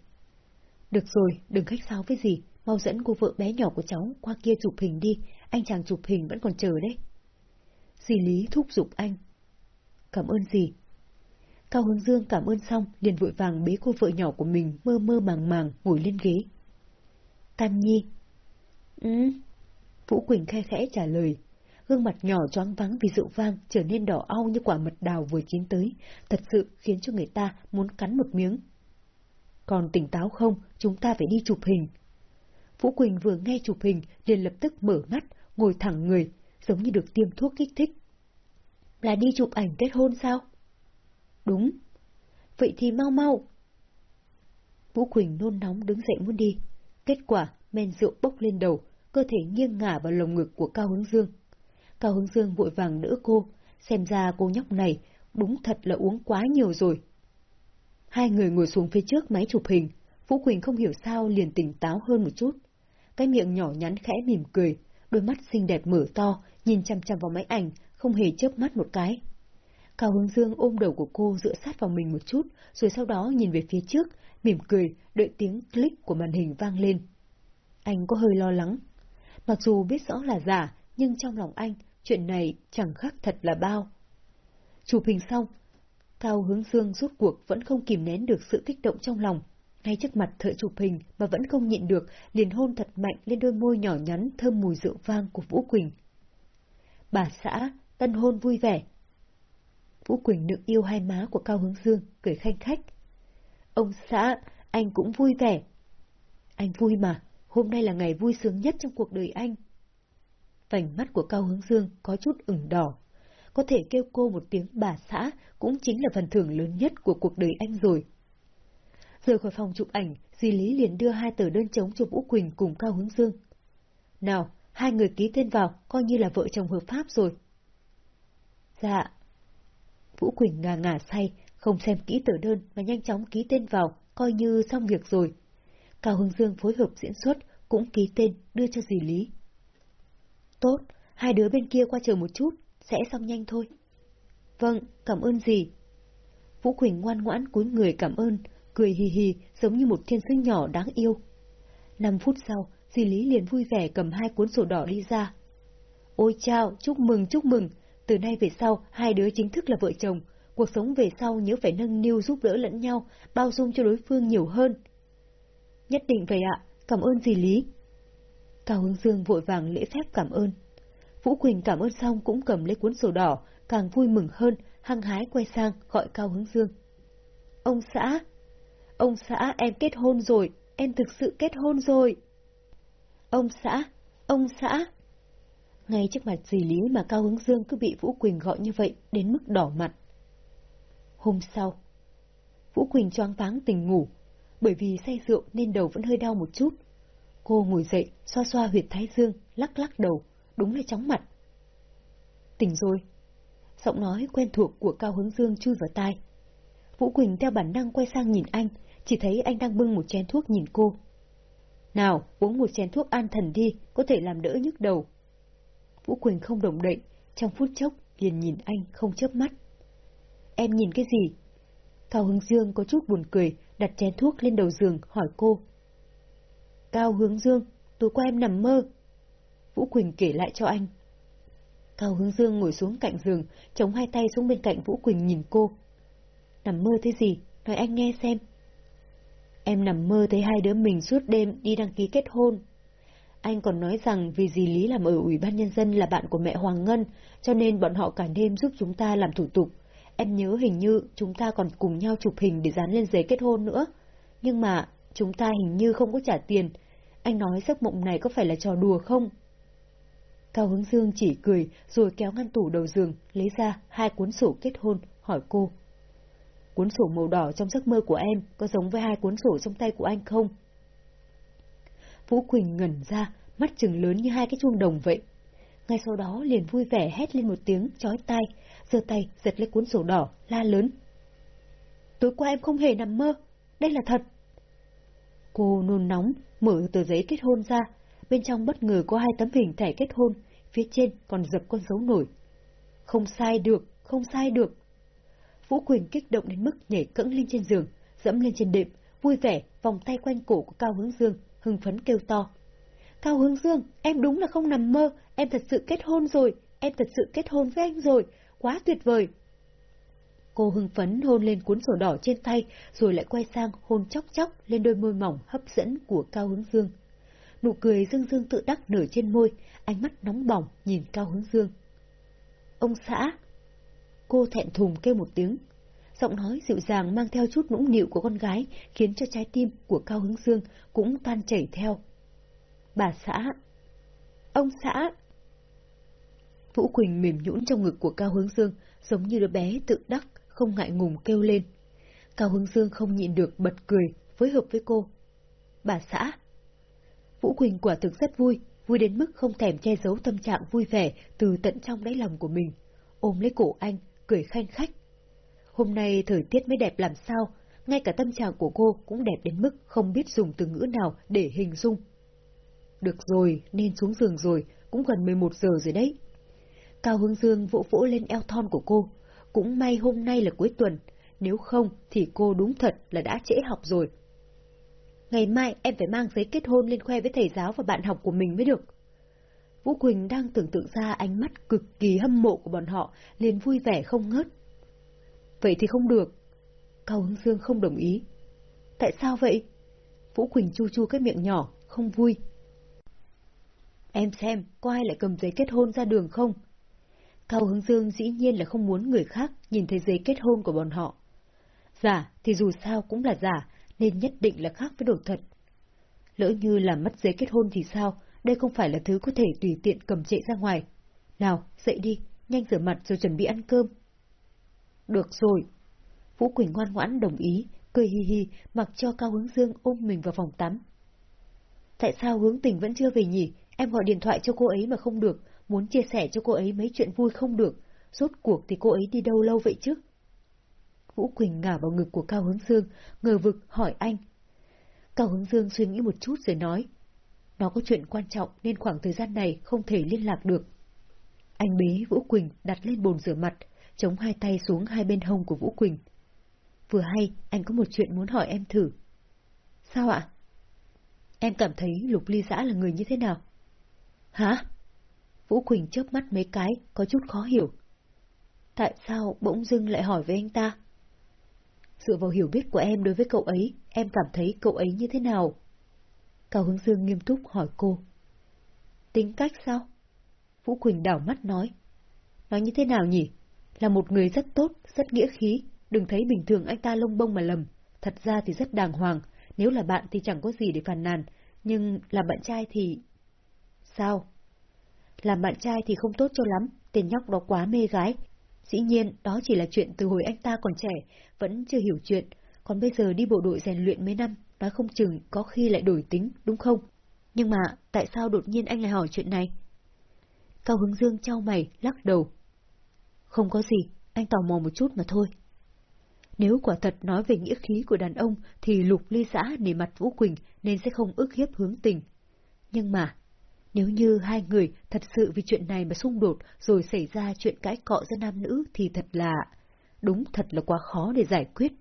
Được rồi, đừng khách sáo với gì. Mau dẫn cô vợ bé nhỏ của cháu qua kia chụp hình đi. Anh chàng chụp hình vẫn còn chờ đấy. Dì Lý thúc giục anh. Cảm ơn dì. Cao Hướng Dương cảm ơn xong, liền vội vàng bế cô vợ nhỏ của mình mơ mơ màng màng ngồi lên ghế. Tam Nhi. Ừ. Vũ Quỳnh khe khẽ trả lời. Gương mặt nhỏ choáng vắng vì rượu vang trở nên đỏ au như quả mật đào vừa chín tới, thật sự khiến cho người ta muốn cắn một miếng. còn tỉnh táo không, chúng ta phải đi chụp hình. Vũ Quỳnh vừa nghe chụp hình liền lập tức mở mắt, ngồi thẳng người, giống như được tiêm thuốc kích thích. Là đi chụp ảnh kết hôn sao? Đúng. Vậy thì mau mau. Vũ Quỳnh nôn nóng đứng dậy muốn đi. Kết quả, men rượu bốc lên đầu, cơ thể nghiêng ngả vào lồng ngực của Cao Hướng Dương. Cao Hướng Dương vội vàng đỡ cô, xem ra cô nhóc này đúng thật là uống quá nhiều rồi. Hai người ngồi xuống phía trước máy chụp hình, Vũ Quỳnh không hiểu sao liền tỉnh táo hơn một chút. Cái miệng nhỏ nhắn khẽ mỉm cười, đôi mắt xinh đẹp mở to, nhìn chăm chăm vào máy ảnh, không hề chớp mắt một cái. Cao Hướng Dương ôm đầu của cô dựa sát vào mình một chút, rồi sau đó nhìn về phía trước, mỉm cười, đợi tiếng click của màn hình vang lên. Anh có hơi lo lắng. Mặc dù biết rõ là giả, nhưng trong lòng anh, chuyện này chẳng khác thật là bao. Chụp hình xong, Cao Hướng Dương rốt cuộc vẫn không kìm nén được sự kích động trong lòng. Ngay trước mặt thợ chụp hình mà vẫn không nhịn được, liền hôn thật mạnh lên đôi môi nhỏ nhắn thơm mùi rượu vang của Vũ Quỳnh. Bà xã, tân hôn vui vẻ. Vũ Quỳnh nựng yêu hai má của Cao Hướng Dương, cười khanh khách. Ông xã, anh cũng vui vẻ. Anh vui mà, hôm nay là ngày vui sướng nhất trong cuộc đời anh. Vành mắt của Cao Hướng Dương có chút ửng đỏ. Có thể kêu cô một tiếng bà xã cũng chính là phần thưởng lớn nhất của cuộc đời anh rồi. Rời khỏi phòng chụp ảnh, Di Lý liền đưa hai tờ đơn chống cho Vũ Quỳnh cùng Cao Hướng Dương. Nào, hai người ký tên vào, coi như là vợ chồng hợp pháp rồi. Dạ. Vũ Quỳnh ngà ngà say, không xem kỹ tờ đơn mà nhanh chóng ký tên vào, coi như xong việc rồi. Cao Hưng Dương phối hợp diễn xuất, cũng ký tên, đưa cho dì Lý. Tốt, hai đứa bên kia qua chờ một chút, sẽ xong nhanh thôi. Vâng, cảm ơn dì. Vũ Quỳnh ngoan ngoãn cúi người cảm ơn, cười hì hì giống như một thiên sứ nhỏ đáng yêu. Năm phút sau, dì Lý liền vui vẻ cầm hai cuốn sổ đỏ đi ra. Ôi chao, chúc mừng, chúc mừng, từ nay về sau hai đứa chính thức là vợ chồng, cuộc sống về sau nhớ phải nâng niu giúp đỡ lẫn nhau, bao dung cho đối phương nhiều hơn. Nhất định vậy ạ, cảm ơn dì Lý. Cao Hướng Dương vội vàng lễ phép cảm ơn. Vũ Quỳnh cảm ơn xong cũng cầm lấy cuốn sổ đỏ, càng vui mừng hơn, hăng hái quay sang gọi Cao Hướng Dương. Ông xã! Ông xã em kết hôn rồi, em thực sự kết hôn rồi. Ông xã! Ông xã! Ngay trước mặt dì Lý mà Cao Hướng Dương cứ bị Vũ Quỳnh gọi như vậy đến mức đỏ mặt. Hôm sau, Vũ Quỳnh choáng váng tỉnh ngủ, bởi vì say rượu nên đầu vẫn hơi đau một chút. Cô ngồi dậy, xoa xoa huyệt thái dương, lắc lắc đầu, đúng là chóng mặt. Tỉnh rồi. Giọng nói quen thuộc của Cao Hướng Dương chui vào tai. Vũ Quỳnh theo bản năng quay sang nhìn anh, chỉ thấy anh đang bưng một chén thuốc nhìn cô. Nào, uống một chén thuốc an thần đi, có thể làm đỡ nhức đầu. Vũ Quỳnh không động đậy, trong phút chốc liền nhìn anh không chớp mắt. Em nhìn cái gì? Cao Hưng Dương có chút buồn cười, đặt chén thuốc lên đầu giường, hỏi cô. Cao Hướng Dương, tối qua em nằm mơ. Vũ Quỳnh kể lại cho anh. Cao Hướng Dương ngồi xuống cạnh giường, chống hai tay xuống bên cạnh Vũ Quỳnh nhìn cô. Nằm mơ thế gì? Nói anh nghe xem. Em nằm mơ thấy hai đứa mình suốt đêm đi đăng ký kết hôn. Anh còn nói rằng vì dì Lý làm ở Ủy ban Nhân dân là bạn của mẹ Hoàng Ngân, cho nên bọn họ cả đêm giúp chúng ta làm thủ tục. Em nhớ hình như chúng ta còn cùng nhau chụp hình để dán lên giấy kết hôn nữa. Nhưng mà chúng ta hình như không có trả tiền. Anh nói giấc mộng này có phải là trò đùa không? Cao Hướng Dương chỉ cười rồi kéo ngăn tủ đầu giường, lấy ra hai cuốn sổ kết hôn, hỏi cô. Cuốn sổ màu đỏ trong giấc mơ của em có giống với hai cuốn sổ trong tay của anh không? Vũ Quỳnh ngẩn ra, mắt trừng lớn như hai cái chuông đồng vậy. Ngay sau đó liền vui vẻ hét lên một tiếng chói tai, giơ tay giật lấy cuốn sổ đỏ, la lớn. Tối qua em không hề nằm mơ, đây là thật. Cô nôn nóng, mở tờ giấy kết hôn ra, bên trong bất ngờ có hai tấm hình thẻ kết hôn, phía trên còn dập con dấu nổi. Không sai được, không sai được. Vũ Quỳnh kích động đến mức nhảy cẫng lên trên giường, dẫm lên trên đệm, vui vẻ vòng tay quanh cổ của Cao Hướng Dương, hưng phấn kêu to. Cao hương Dương, em đúng là không nằm mơ, em thật sự kết hôn rồi, em thật sự kết hôn với anh rồi, quá tuyệt vời. Cô hưng phấn hôn lên cuốn sổ đỏ trên tay, rồi lại quay sang hôn chóc chóc lên đôi môi mỏng hấp dẫn của Cao Hướng Dương. Nụ cười dương dương tự đắc nở trên môi, ánh mắt nóng bỏng nhìn Cao Hướng Dương. Ông xã! Cô thẹn thùng kêu một tiếng. Giọng nói dịu dàng mang theo chút nũng nịu của con gái khiến cho trái tim của Cao Hướng Dương cũng tan chảy theo. Bà xã! Ông xã! Vũ Quỳnh mềm nhũn trong ngực của Cao Hướng Dương, giống như đứa bé tự đắc, không ngại ngùng kêu lên. Cao Hướng Dương không nhịn được bật cười, phối hợp với cô. Bà xã! Vũ Quỳnh quả thực rất vui, vui đến mức không thèm che giấu tâm trạng vui vẻ từ tận trong đáy lòng của mình. Ôm lấy cổ anh, cười khen khách. Hôm nay thời tiết mới đẹp làm sao, ngay cả tâm trạng của cô cũng đẹp đến mức không biết dùng từ ngữ nào để hình dung. Được rồi, nên xuống giường rồi, cũng gần 11 giờ rồi đấy. Cao Hương Dương vỗ vỗ lên eo thon của cô. Cũng may hôm nay là cuối tuần, nếu không thì cô đúng thật là đã trễ học rồi. Ngày mai em phải mang giấy kết hôn lên khoe với thầy giáo và bạn học của mình mới được. Vũ Quỳnh đang tưởng tượng ra ánh mắt cực kỳ hâm mộ của bọn họ, liền vui vẻ không ngớt. Vậy thì không được. Cao Hưng Dương không đồng ý. Tại sao vậy? Vũ Quỳnh chu chu cái miệng nhỏ, không vui. Em xem, có ai lại cầm giấy kết hôn ra đường không? Cao Hướng Dương dĩ nhiên là không muốn người khác nhìn thấy giấy kết hôn của bọn họ. Giả thì dù sao cũng là giả, nên nhất định là khác với đồ thật. Lỡ như là mất giấy kết hôn thì sao, đây không phải là thứ có thể tùy tiện cầm chạy ra ngoài. Nào, dậy đi, nhanh rửa mặt rồi chuẩn bị ăn cơm. Được rồi. Vũ Quỳnh ngoan ngoãn đồng ý, cười hi hi, mặc cho Cao Hướng Dương ôm mình vào phòng tắm. Tại sao hướng tình vẫn chưa về nhỉ? Em gọi điện thoại cho cô ấy mà không được, muốn chia sẻ cho cô ấy mấy chuyện vui không được. Rốt cuộc thì cô ấy đi đâu lâu vậy chứ? Vũ Quỳnh ngả vào ngực của Cao Hướng Dương, ngờ vực hỏi anh. Cao Hướng Dương suy nghĩ một chút rồi nói. Nó có chuyện quan trọng nên khoảng thời gian này không thể liên lạc được. Anh bế Vũ Quỳnh đặt lên bồn rửa mặt, chống hai tay xuống hai bên hông của Vũ Quỳnh. Vừa hay, anh có một chuyện muốn hỏi em thử. Sao ạ? Em cảm thấy Lục Ly Giã là người như thế nào? Hả? Vũ Quỳnh chớp mắt mấy cái, có chút khó hiểu. Tại sao bỗng dưng lại hỏi với anh ta? Dựa vào hiểu biết của em đối với cậu ấy, em cảm thấy cậu ấy như thế nào? Cao Hướng Dương nghiêm túc hỏi cô. Tính cách sao? Vũ Quỳnh đảo mắt nói. Nói như thế nào nhỉ? Là một người rất tốt, rất nghĩa khí, đừng thấy bình thường anh ta lông bông mà lầm. Thật ra thì rất đàng hoàng, nếu là bạn thì chẳng có gì để phàn nàn, nhưng là bạn trai thì... Sao? Làm bạn trai thì không tốt cho lắm, tên nhóc đó quá mê gái. Dĩ nhiên, đó chỉ là chuyện từ hồi anh ta còn trẻ, vẫn chưa hiểu chuyện, còn bây giờ đi bộ đội rèn luyện mấy năm, nói không chừng có khi lại đổi tính, đúng không? Nhưng mà, tại sao đột nhiên anh lại hỏi chuyện này? Cao Hứng Dương trao mày, lắc đầu. Không có gì, anh tò mò một chút mà thôi. Nếu quả thật nói về nghĩa khí của đàn ông thì Lục Ly Xã nề mặt Vũ Quỳnh nên sẽ không ức hiếp hướng tình. Nhưng mà, nếu như hai người thật sự vì chuyện này mà xung đột rồi xảy ra chuyện cãi cọ giữa nam nữ thì thật là... Đúng thật là quá khó để giải quyết.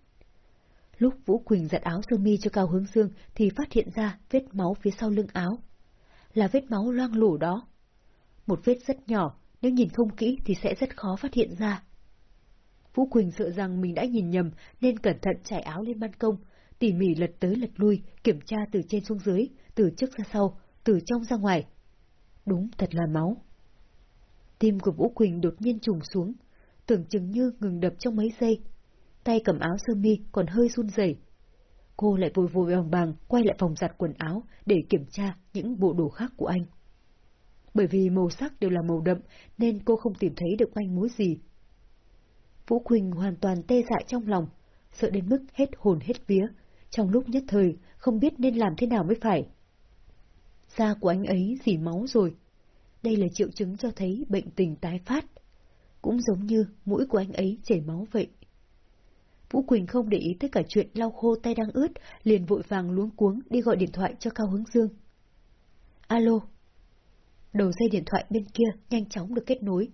Lúc Vũ Quỳnh giặt áo sơ mi cho Cao Hướng Dương thì phát hiện ra vết máu phía sau lưng áo. Là vết máu loang lổ đó. Một vết rất nhỏ, nếu nhìn không kỹ thì sẽ rất khó phát hiện ra. Vũ Quỳnh sợ rằng mình đã nhìn nhầm nên cẩn thận trải áo lên ban công, tỉ mỉ lật tới lật lui, kiểm tra từ trên xuống dưới, từ trước ra sau, từ trong ra ngoài. Đúng thật là máu. Tim của Vũ Quỳnh đột nhiên trùng xuống, tưởng chừng như ngừng đập trong mấy giây. Tay cầm áo sơ mi còn hơi run rẩy. Cô lại vội vội vàng vàng quay lại phòng giặt quần áo để kiểm tra những bộ đồ khác của anh. Bởi vì màu sắc đều là màu đậm nên cô không tìm thấy được manh mối gì. Vũ Quỳnh hoàn toàn tê dại trong lòng, sợ đến mức hết hồn hết vía, trong lúc nhất thời không biết nên làm thế nào mới phải. Da của anh ấy dì máu rồi. Đây là triệu chứng cho thấy bệnh tình tái phát. Cũng giống như mũi của anh ấy chảy máu vậy. Vũ Quỳnh không để ý tới cả chuyện lau khô tay đang ướt, liền vội vàng luống cuống đi gọi điện thoại cho Cao Hướng Dương. Alo. Đầu dây điện thoại bên kia nhanh chóng được kết nối.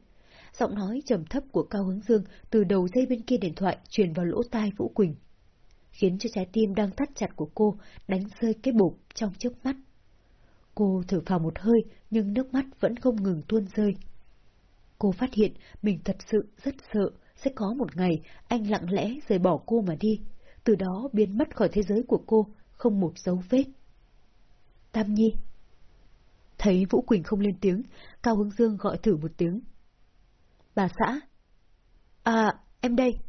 Giọng nói trầm thấp của Cao Hướng Dương từ đầu dây bên kia điện thoại truyền vào lỗ tai Vũ Quỳnh, khiến cho trái tim đang thắt chặt của cô đánh rơi cái bụng trong trước mắt. Cô thở phào một hơi nhưng nước mắt vẫn không ngừng tuôn rơi. Cô phát hiện mình thật sự rất sợ sẽ có một ngày anh lặng lẽ rời bỏ cô mà đi, từ đó biến mất khỏi thế giới của cô, không một dấu vết. Tam Nhi Thấy Vũ Quỳnh không lên tiếng, Cao Hướng Dương gọi thử một tiếng. Bà xã? À, em đây.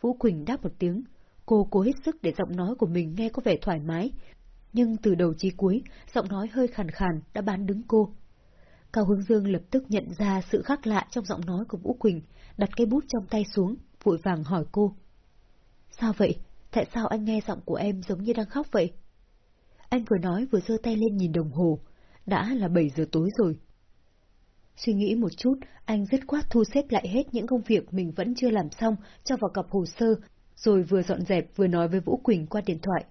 Vũ Quỳnh đáp một tiếng. Cô cố hết sức để giọng nói của mình nghe có vẻ thoải mái, nhưng từ đầu chí cuối, giọng nói hơi khàn khàn đã bán đứng cô. Cao Hướng Dương lập tức nhận ra sự khác lạ trong giọng nói của Vũ Quỳnh, đặt cây bút trong tay xuống, vội vàng hỏi cô. Sao vậy? Tại sao anh nghe giọng của em giống như đang khóc vậy? Anh vừa nói vừa giơ tay lên nhìn đồng hồ, đã là 7 giờ tối rồi. Suy nghĩ một chút, anh dứt khoát thu xếp lại hết những công việc mình vẫn chưa làm xong cho vào cặp hồ sơ, rồi vừa dọn dẹp vừa nói với Vũ Quỳnh qua điện thoại.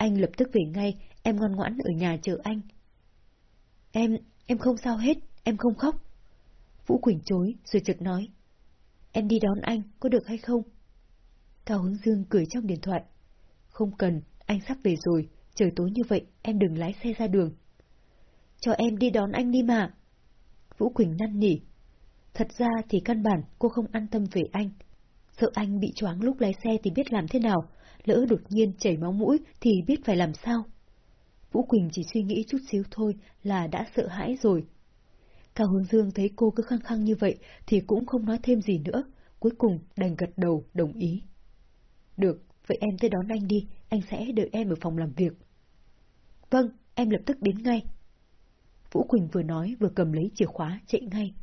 Anh lập tức về ngay, em ngoan ngoãn ở nhà chờ anh. Em, em không sao hết, em không khóc. Vũ Quỳnh chối, rồi chợt nói. Em đi đón anh, có được hay không? Cao Hướng Dương cười trong điện thoại. Không cần, anh sắp về rồi, trời tối như vậy, em đừng lái xe ra đường. Cho em đi đón anh đi mà. Vũ Quỳnh năn nỉ. Thật ra thì căn bản cô không an tâm về anh. Sợ anh bị choáng lúc lái xe thì biết làm thế nào, lỡ đột nhiên chảy máu mũi thì biết phải làm sao. Vũ Quỳnh chỉ suy nghĩ chút xíu thôi là đã sợ hãi rồi. Cao Hướng Dương thấy cô cứ khăng khăng như vậy thì cũng không nói thêm gì nữa, cuối cùng đành gật đầu đồng ý. Được, vậy em tới đón anh đi, anh sẽ đợi em ở phòng làm việc. Vâng, em lập tức đến ngay. Vũ Quỳnh vừa nói vừa cầm lấy chìa khóa chạy ngay.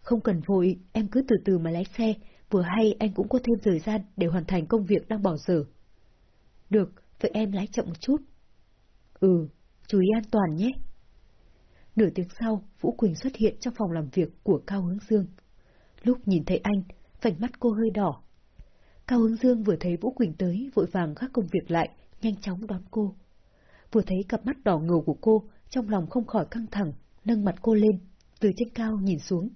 Không cần vội, em cứ từ từ mà lái xe, vừa hay anh cũng có thêm thời gian để hoàn thành công việc đang bỏ dở. Được, vậy em lái chậm một chút. Ừ, chú ý an toàn nhé. Nửa tiếng sau, Vũ Quỳnh xuất hiện trong phòng làm việc của Cao Hướng Dương. Lúc nhìn thấy anh, vành mắt cô hơi đỏ. Cao Hướng Dương vừa thấy Vũ Quỳnh tới, vội vàng gác công việc lại, nhanh chóng đón cô. Vừa thấy cặp mắt đỏ ngầu của cô, trong lòng không khỏi căng thẳng, nâng mặt cô lên, từ trên cao nhìn xuống.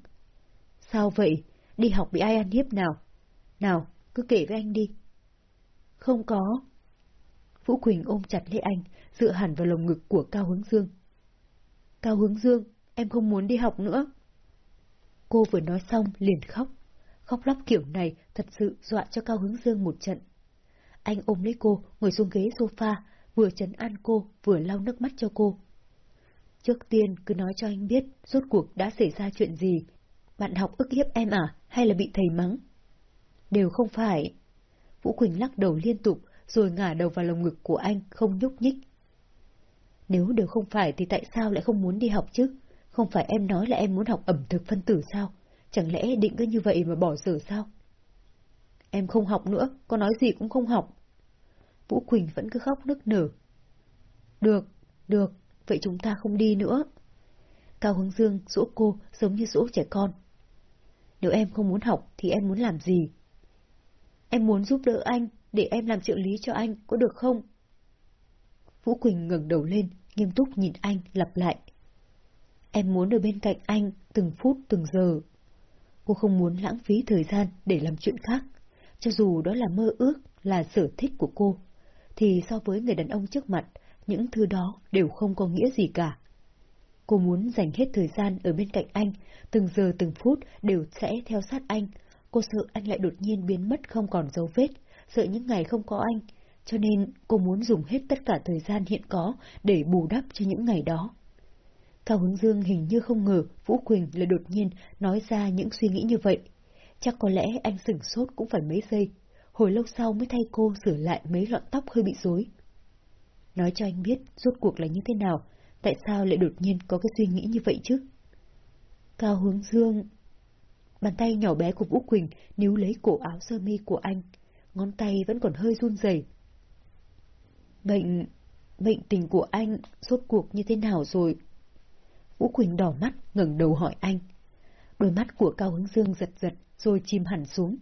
Sao vậy? Đi học bị ai ăn hiếp nào? Nào, cứ kể với anh đi. Không có. Vũ Quỳnh ôm chặt lấy anh, dựa hẳn vào lồng ngực của Cao Hướng Dương. Cao Hướng Dương, em không muốn đi học nữa. Cô vừa nói xong liền khóc. Khóc lóc kiểu này thật sự dọa cho Cao Hướng Dương một trận. Anh ôm lấy cô, ngồi xuống ghế sofa, vừa chấn an cô, vừa lau nước mắt cho cô. Trước tiên cứ nói cho anh biết rốt cuộc đã xảy ra chuyện gì. Bạn học ức hiếp em à, hay là bị thầy mắng? Đều không phải. Vũ Quỳnh lắc đầu liên tục, rồi ngả đầu vào lồng ngực của anh, không nhúc nhích. Nếu đều không phải thì tại sao lại không muốn đi học chứ? Không phải em nói là em muốn học ẩm thực phân tử sao? Chẳng lẽ định cứ như vậy mà bỏ dở sao? Em không học nữa, có nói gì cũng không học. Vũ Quỳnh vẫn cứ khóc nức nở. Được, được, vậy chúng ta không đi nữa. Cao Hướng Dương dỗ cô giống như dỗ trẻ con. Nếu em không muốn học thì em muốn làm gì? Em muốn giúp đỡ anh, để em làm trợ lý cho anh, có được không? Vũ Quỳnh ngẩng đầu lên, nghiêm túc nhìn anh, lặp lại. Em muốn ở bên cạnh anh, từng phút từng giờ. Cô không muốn lãng phí thời gian để làm chuyện khác, cho dù đó là mơ ước, là sở thích của cô, thì so với người đàn ông trước mặt, những thứ đó đều không có nghĩa gì cả. Cô muốn dành hết thời gian ở bên cạnh anh, từng giờ từng phút đều sẽ theo sát anh. Cô sợ anh lại đột nhiên biến mất không còn dấu vết, sợ những ngày không có anh, cho nên cô muốn dùng hết tất cả thời gian hiện có để bù đắp cho những ngày đó. Cao Hướng Dương hình như không ngờ Vũ Quỳnh lại đột nhiên nói ra những suy nghĩ như vậy. Chắc có lẽ anh sửng sốt cũng phải mấy giây, hồi lâu sau mới thay cô sửa lại mấy lọn tóc hơi bị rối. Nói cho anh biết rốt cuộc là như thế nào, tại sao lại đột nhiên có cái suy nghĩ như vậy chứ? Cao Hướng Dương... Bàn tay nhỏ bé của Vũ Quỳnh níu lấy cổ áo sơ mi của anh, ngón tay vẫn còn hơi run rẩy. Bệnh... bệnh tình của anh rốt cuộc như thế nào rồi? Vũ Quỳnh đỏ mắt, ngẩng đầu hỏi anh. Đôi mắt của Cao Hướng Dương giật giật, rồi chìm hẳn xuống.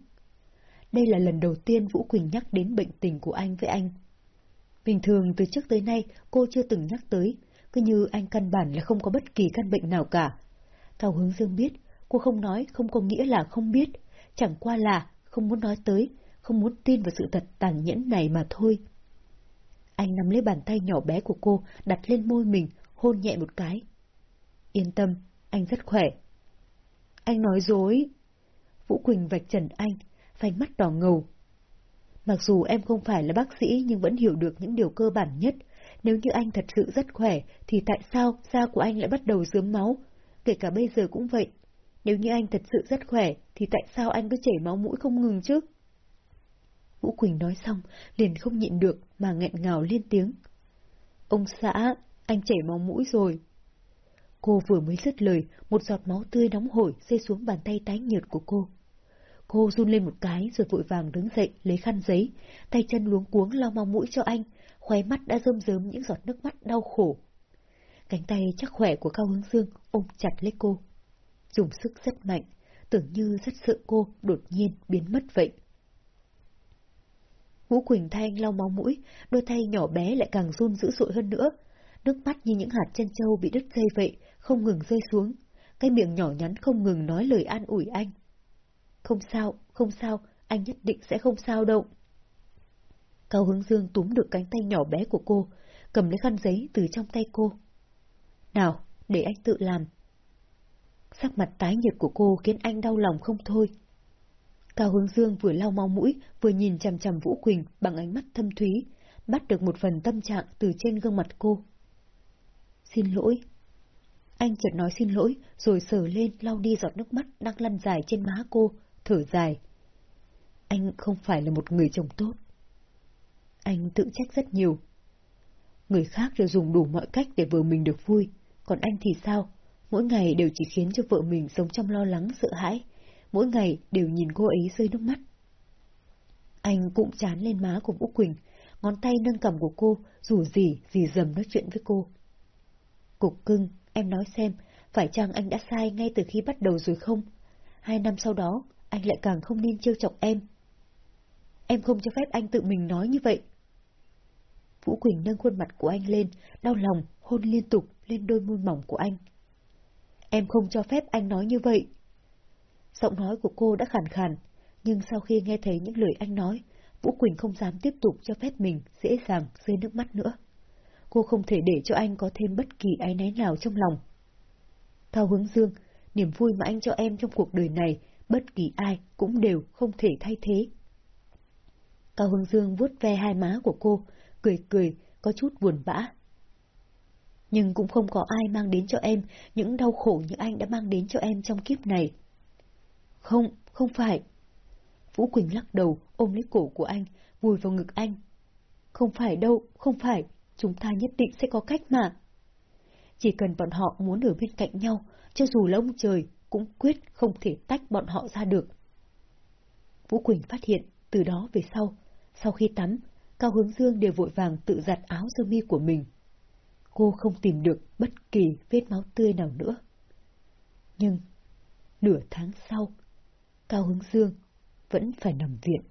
Đây là lần đầu tiên Vũ Quỳnh nhắc đến bệnh tình của anh với anh. Bình thường từ trước tới nay cô chưa từng nhắc tới, cứ như anh căn bản là không có bất kỳ căn bệnh nào cả. Cao Hướng Dương biết, cô không nói không có nghĩa là không biết, chẳng qua là không muốn nói tới, không muốn tin vào sự thật tàn nhẫn này mà thôi. Anh nắm lấy bàn tay nhỏ bé của cô, đặt lên môi mình, hôn nhẹ một cái. Yên tâm, anh rất khỏe. Anh nói dối. Vũ Quỳnh vạch trần anh, vành mắt đỏ ngầu. Mặc dù em không phải là bác sĩ nhưng vẫn hiểu được những điều cơ bản nhất. Nếu như anh thật sự rất khỏe, thì tại sao da của anh lại bắt đầu dướm máu? Kể cả bây giờ cũng vậy. Nếu như anh thật sự rất khỏe, thì tại sao anh cứ chảy máu mũi không ngừng chứ? Vũ Quỳnh nói xong, liền không nhịn được mà nghẹn ngào lên tiếng. Ông xã, anh chảy máu mũi rồi. Cô vừa mới dứt lời, một giọt máu tươi nóng hổi rơi xuống bàn tay tái nhợt của cô. Cô run lên một cái rồi vội vàng đứng dậy lấy khăn giấy, tay chân luống cuống lau mau mũi cho anh, khóe mắt đã rơm rớm những giọt nước mắt đau khổ. Cánh tay chắc khỏe của Cao Hướng Dương ôm chặt lấy cô. Dùng sức rất mạnh, tưởng như rất sợ cô đột nhiên biến mất vậy. Vũ Quỳnh thanh lau máu mũi, đôi tay nhỏ bé lại càng run dữ dội hơn nữa. Nước mắt như những hạt chân trâu bị đứt dây vậy, không ngừng rơi xuống. Cái miệng nhỏ nhắn không ngừng nói lời an ủi anh. Không sao, không sao, anh nhất định sẽ không sao đâu. Cao Hướng Dương túm được cánh tay nhỏ bé của cô, cầm lấy khăn giấy từ trong tay cô. Nào, để anh tự làm. Sắc mặt tái nhợt của cô khiến anh đau lòng không thôi. Cao Hướng Dương vừa lau mau mũi, vừa nhìn chằm chằm Vũ Quỳnh bằng ánh mắt thâm thúy, bắt được một phần tâm trạng từ trên gương mặt cô. Xin lỗi. Anh chợt nói xin lỗi, rồi sờ lên lau đi giọt nước mắt đang lăn dài trên má cô, thở dài. Anh không phải là một người chồng tốt. Anh tự trách rất nhiều. Người khác đều dùng đủ mọi cách để vợ mình được vui, còn anh thì sao? Mỗi ngày đều chỉ khiến cho vợ mình sống trong lo lắng sợ hãi, mỗi ngày đều nhìn cô ấy rơi nước mắt. Anh cũng chán lên má của Vũ Quỳnh, ngón tay nâng cầm của cô, rủ gì, gì dầm nói chuyện với cô. Cục cưng, em nói xem, phải chăng anh đã sai ngay từ khi bắt đầu rồi không? Hai năm sau đó, anh lại càng không nên trêu chọc em. Em không cho phép anh tự mình nói như vậy. Vũ Quỳnh nâng khuôn mặt của anh lên, đau lòng, hôn liên tục lên đôi môi mỏng của anh. Em không cho phép anh nói như vậy. Giọng nói của cô đã khàn khàn, nhưng sau khi nghe thấy những lời anh nói, Vũ Quỳnh không dám tiếp tục cho phép mình dễ dàng rơi nước mắt nữa. Cô không thể để cho anh có thêm bất kỳ áy náy nào trong lòng. Thao hướng dương, niềm vui mà anh cho em trong cuộc đời này, bất kỳ ai cũng đều không thể thay thế. Cao hướng dương vuốt ve hai má của cô, cười cười, có chút buồn bã. Nhưng cũng không có ai mang đến cho em những đau khổ như anh đã mang đến cho em trong kiếp này. Không, không phải. Vũ Quỳnh lắc đầu, ôm lấy cổ của anh, vùi vào ngực anh. Không phải đâu, không phải, chúng ta nhất định sẽ có cách mà. Chỉ cần bọn họ muốn ở bên cạnh nhau, cho dù là ông trời, cũng quyết không thể tách bọn họ ra được. Vũ Quỳnh phát hiện, từ đó về sau, sau khi tắm, Cao Hướng Dương đều vội vàng tự giặt áo sơ mi của mình. Cô không tìm được bất kỳ vết máu tươi nào nữa. Nhưng, nửa tháng sau, Cao Hướng Dương vẫn phải nằm viện.